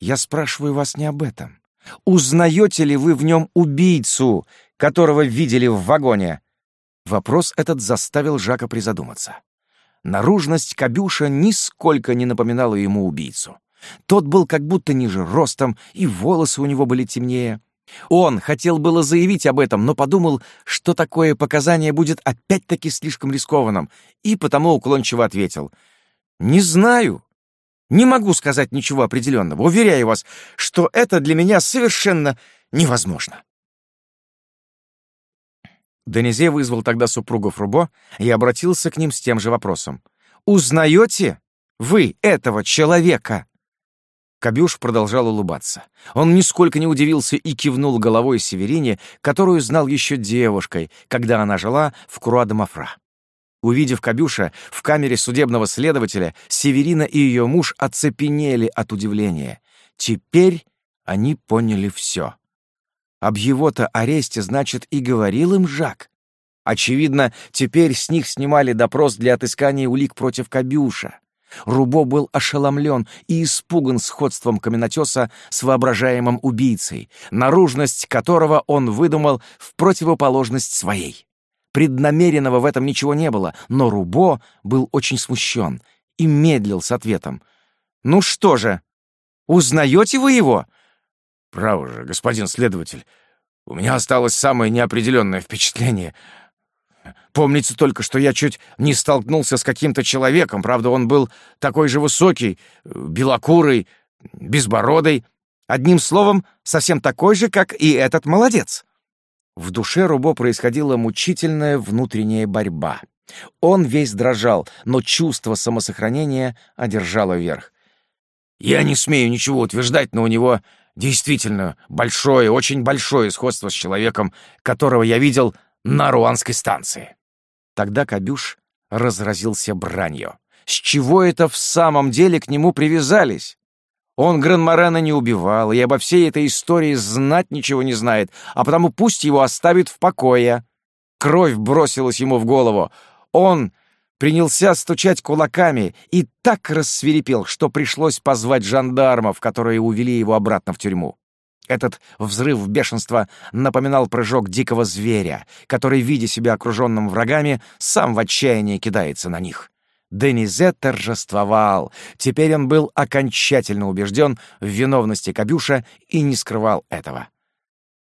«Я спрашиваю вас не об этом. Узнаете ли вы в нем убийцу, которого видели в вагоне?» Вопрос этот заставил Жака призадуматься. Наружность Кабюша нисколько не напоминала ему убийцу. Тот был как будто ниже ростом, и волосы у него были темнее. Он хотел было заявить об этом, но подумал, что такое показание будет опять-таки слишком рискованным, и потому уклончиво ответил. «Не знаю. Не могу сказать ничего определенного. Уверяю вас, что это для меня совершенно невозможно». Денезе вызвал тогда супругов Рубо и обратился к ним с тем же вопросом. «Узнаете вы этого человека?» Кабюш продолжал улыбаться. Он нисколько не удивился и кивнул головой Северине, которую знал еще девушкой, когда она жила в Круадомафра. Увидев Кабюша в камере судебного следователя, Северина и ее муж оцепенели от удивления. Теперь они поняли все. Об его-то аресте, значит, и говорил им Жак. Очевидно, теперь с них снимали допрос для отыскания улик против Кабюша. Рубо был ошеломлен и испуган сходством каменотеса с воображаемым убийцей, наружность которого он выдумал в противоположность своей. Преднамеренного в этом ничего не было, но Рубо был очень смущен и медлил с ответом. «Ну что же, узнаете вы его?» «Право же, господин следователь, у меня осталось самое неопределенное впечатление. Помнится только, что я чуть не столкнулся с каким-то человеком, правда, он был такой же высокий, белокурый, безбородый, одним словом, совсем такой же, как и этот молодец». В душе Рубо происходила мучительная внутренняя борьба. Он весь дрожал, но чувство самосохранения одержало верх. «Я не смею ничего утверждать, но у него действительно большое, очень большое сходство с человеком, которого я видел на руанской станции». Тогда Кабюш разразился бранью. С чего это в самом деле к нему привязались? Он Гранморена не убивал, и обо всей этой истории знать ничего не знает, а потому пусть его оставит в покое. Кровь бросилась ему в голову. Он принялся стучать кулаками и так рассверепел, что пришлось позвать жандармов, которые увели его обратно в тюрьму. Этот взрыв бешенства напоминал прыжок дикого зверя, который, видя себя окруженным врагами, сам в отчаянии кидается на них. Денизе торжествовал. Теперь он был окончательно убежден в виновности Кабюша и не скрывал этого.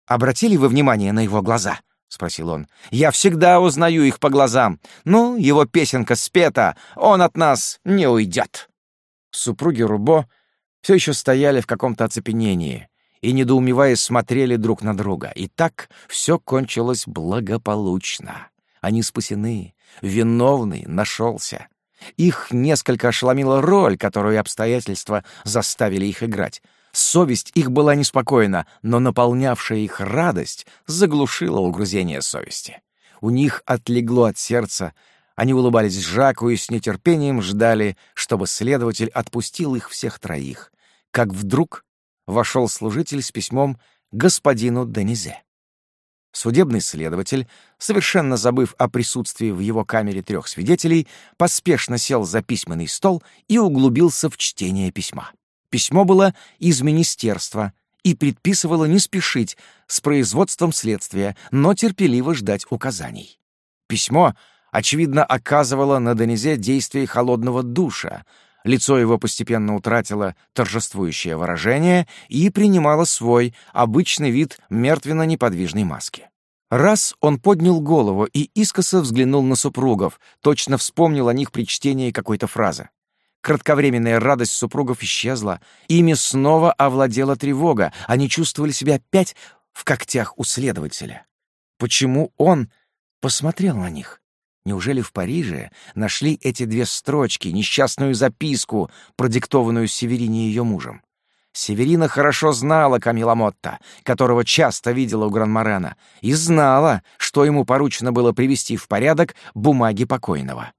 Обратили вы внимание на его глаза? — спросил он. «Я всегда узнаю их по глазам. Ну, его песенка спета, он от нас не уйдет». Супруги Рубо все еще стояли в каком-то оцепенении и, недоумевая, смотрели друг на друга. И так все кончилось благополучно. Они спасены, виновный нашелся. Их несколько ошеломила роль, которую обстоятельства заставили их играть — Совесть их была неспокойна, но наполнявшая их радость заглушила угрызение совести. У них отлегло от сердца, они улыбались Жаку и с нетерпением ждали, чтобы следователь отпустил их всех троих. Как вдруг вошел служитель с письмом господину Денизе. Судебный следователь, совершенно забыв о присутствии в его камере трех свидетелей, поспешно сел за письменный стол и углубился в чтение письма. Письмо было из министерства и предписывало не спешить с производством следствия, но терпеливо ждать указаний. Письмо, очевидно, оказывало на Денизе действие холодного душа, лицо его постепенно утратило торжествующее выражение и принимало свой обычный вид мертвенно-неподвижной маски. Раз он поднял голову и искоса взглянул на супругов, точно вспомнил о них при чтении какой-то фразы. Кратковременная радость супругов исчезла. Ими снова овладела тревога. Они чувствовали себя опять в когтях у следователя. Почему он посмотрел на них? Неужели в Париже нашли эти две строчки, несчастную записку, продиктованную Северине ее мужем? Северина хорошо знала Камила Мотта, которого часто видела у Гранморена, и знала, что ему поручено было привести в порядок бумаги покойного.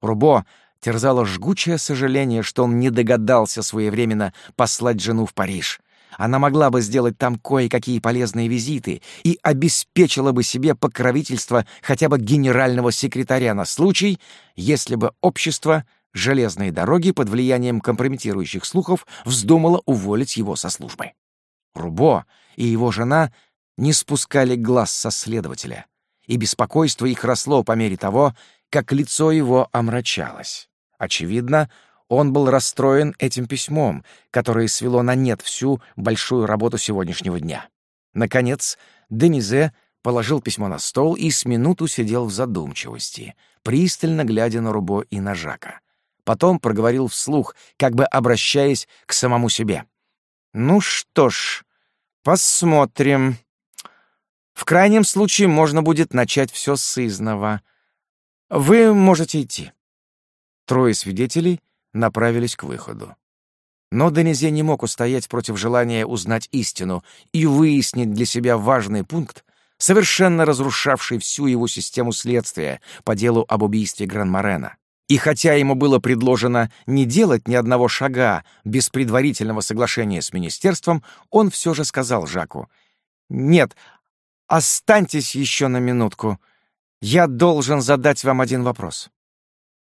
Рубо терзало жгучее сожаление, что он не догадался своевременно послать жену в Париж. Она могла бы сделать там кое-какие полезные визиты и обеспечила бы себе покровительство хотя бы генерального секретаря на случай, если бы общество железные дороги под влиянием компрометирующих слухов вздумало уволить его со службы. Рубо и его жена не спускали глаз со следователя, и беспокойство их росло по мере того, как лицо его омрачалось. Очевидно, он был расстроен этим письмом, которое свело на нет всю большую работу сегодняшнего дня. Наконец, Денизе положил письмо на стол и с минуту сидел в задумчивости, пристально глядя на Рубо и на Жака. Потом проговорил вслух, как бы обращаясь к самому себе. «Ну что ж, посмотрим. В крайнем случае можно будет начать все с изного. Вы можете идти». Трое свидетелей направились к выходу. Но Денезье не мог устоять против желания узнать истину и выяснить для себя важный пункт, совершенно разрушавший всю его систему следствия по делу об убийстве Гран-Морена. И хотя ему было предложено не делать ни одного шага без предварительного соглашения с министерством, он все же сказал Жаку, «Нет, останьтесь еще на минутку. Я должен задать вам один вопрос».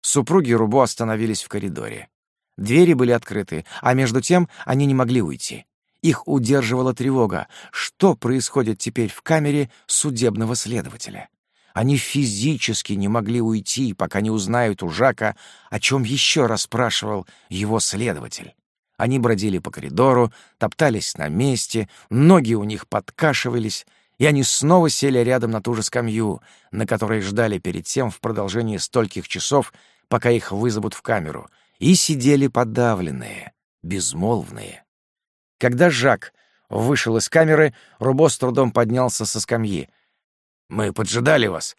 Супруги Рубо остановились в коридоре. Двери были открыты, а между тем они не могли уйти. Их удерживала тревога. Что происходит теперь в камере судебного следователя? Они физически не могли уйти, пока не узнают у Жака, о чем еще расспрашивал его следователь. Они бродили по коридору, топтались на месте, ноги у них подкашивались, и они снова сели рядом на ту же скамью, на которой ждали перед тем в продолжении стольких часов, пока их вызовут в камеру, и сидели подавленные, безмолвные. Когда Жак вышел из камеры, Рубо с трудом поднялся со скамьи. «Мы поджидали вас.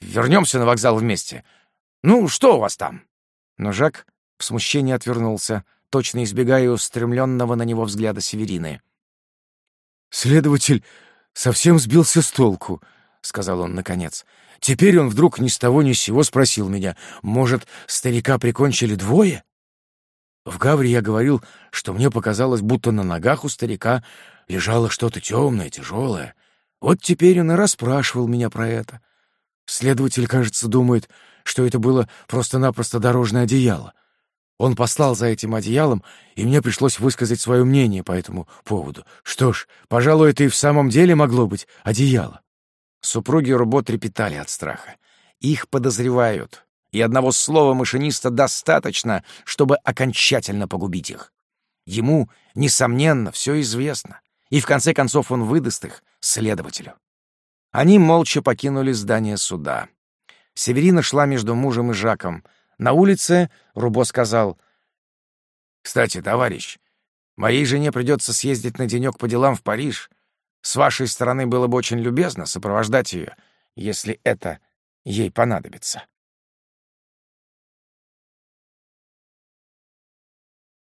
Вернемся на вокзал вместе. Ну, что у вас там?» Но Жак в смущении отвернулся, точно избегая устремленного на него взгляда Северины. «Следователь совсем сбился с толку», — сказал он наконец. Теперь он вдруг ни с того ни с сего спросил меня, может, старика прикончили двое? В Гавре я говорил, что мне показалось, будто на ногах у старика лежало что-то темное, тяжелое. Вот теперь он и расспрашивал меня про это. Следователь, кажется, думает, что это было просто-напросто дорожное одеяло. Он послал за этим одеялом, и мне пришлось высказать свое мнение по этому поводу. Что ж, пожалуй, это и в самом деле могло быть одеяло. Супруги Рубо трепетали от страха. Их подозревают, и одного слова машиниста достаточно, чтобы окончательно погубить их. Ему, несомненно, все известно, и в конце концов он выдаст их следователю. Они молча покинули здание суда. Северина шла между мужем и Жаком. На улице Рубо сказал, «Кстати, товарищ, моей жене придется съездить на денек по делам в Париж. С вашей стороны было бы очень любезно сопровождать ее, если это ей понадобится.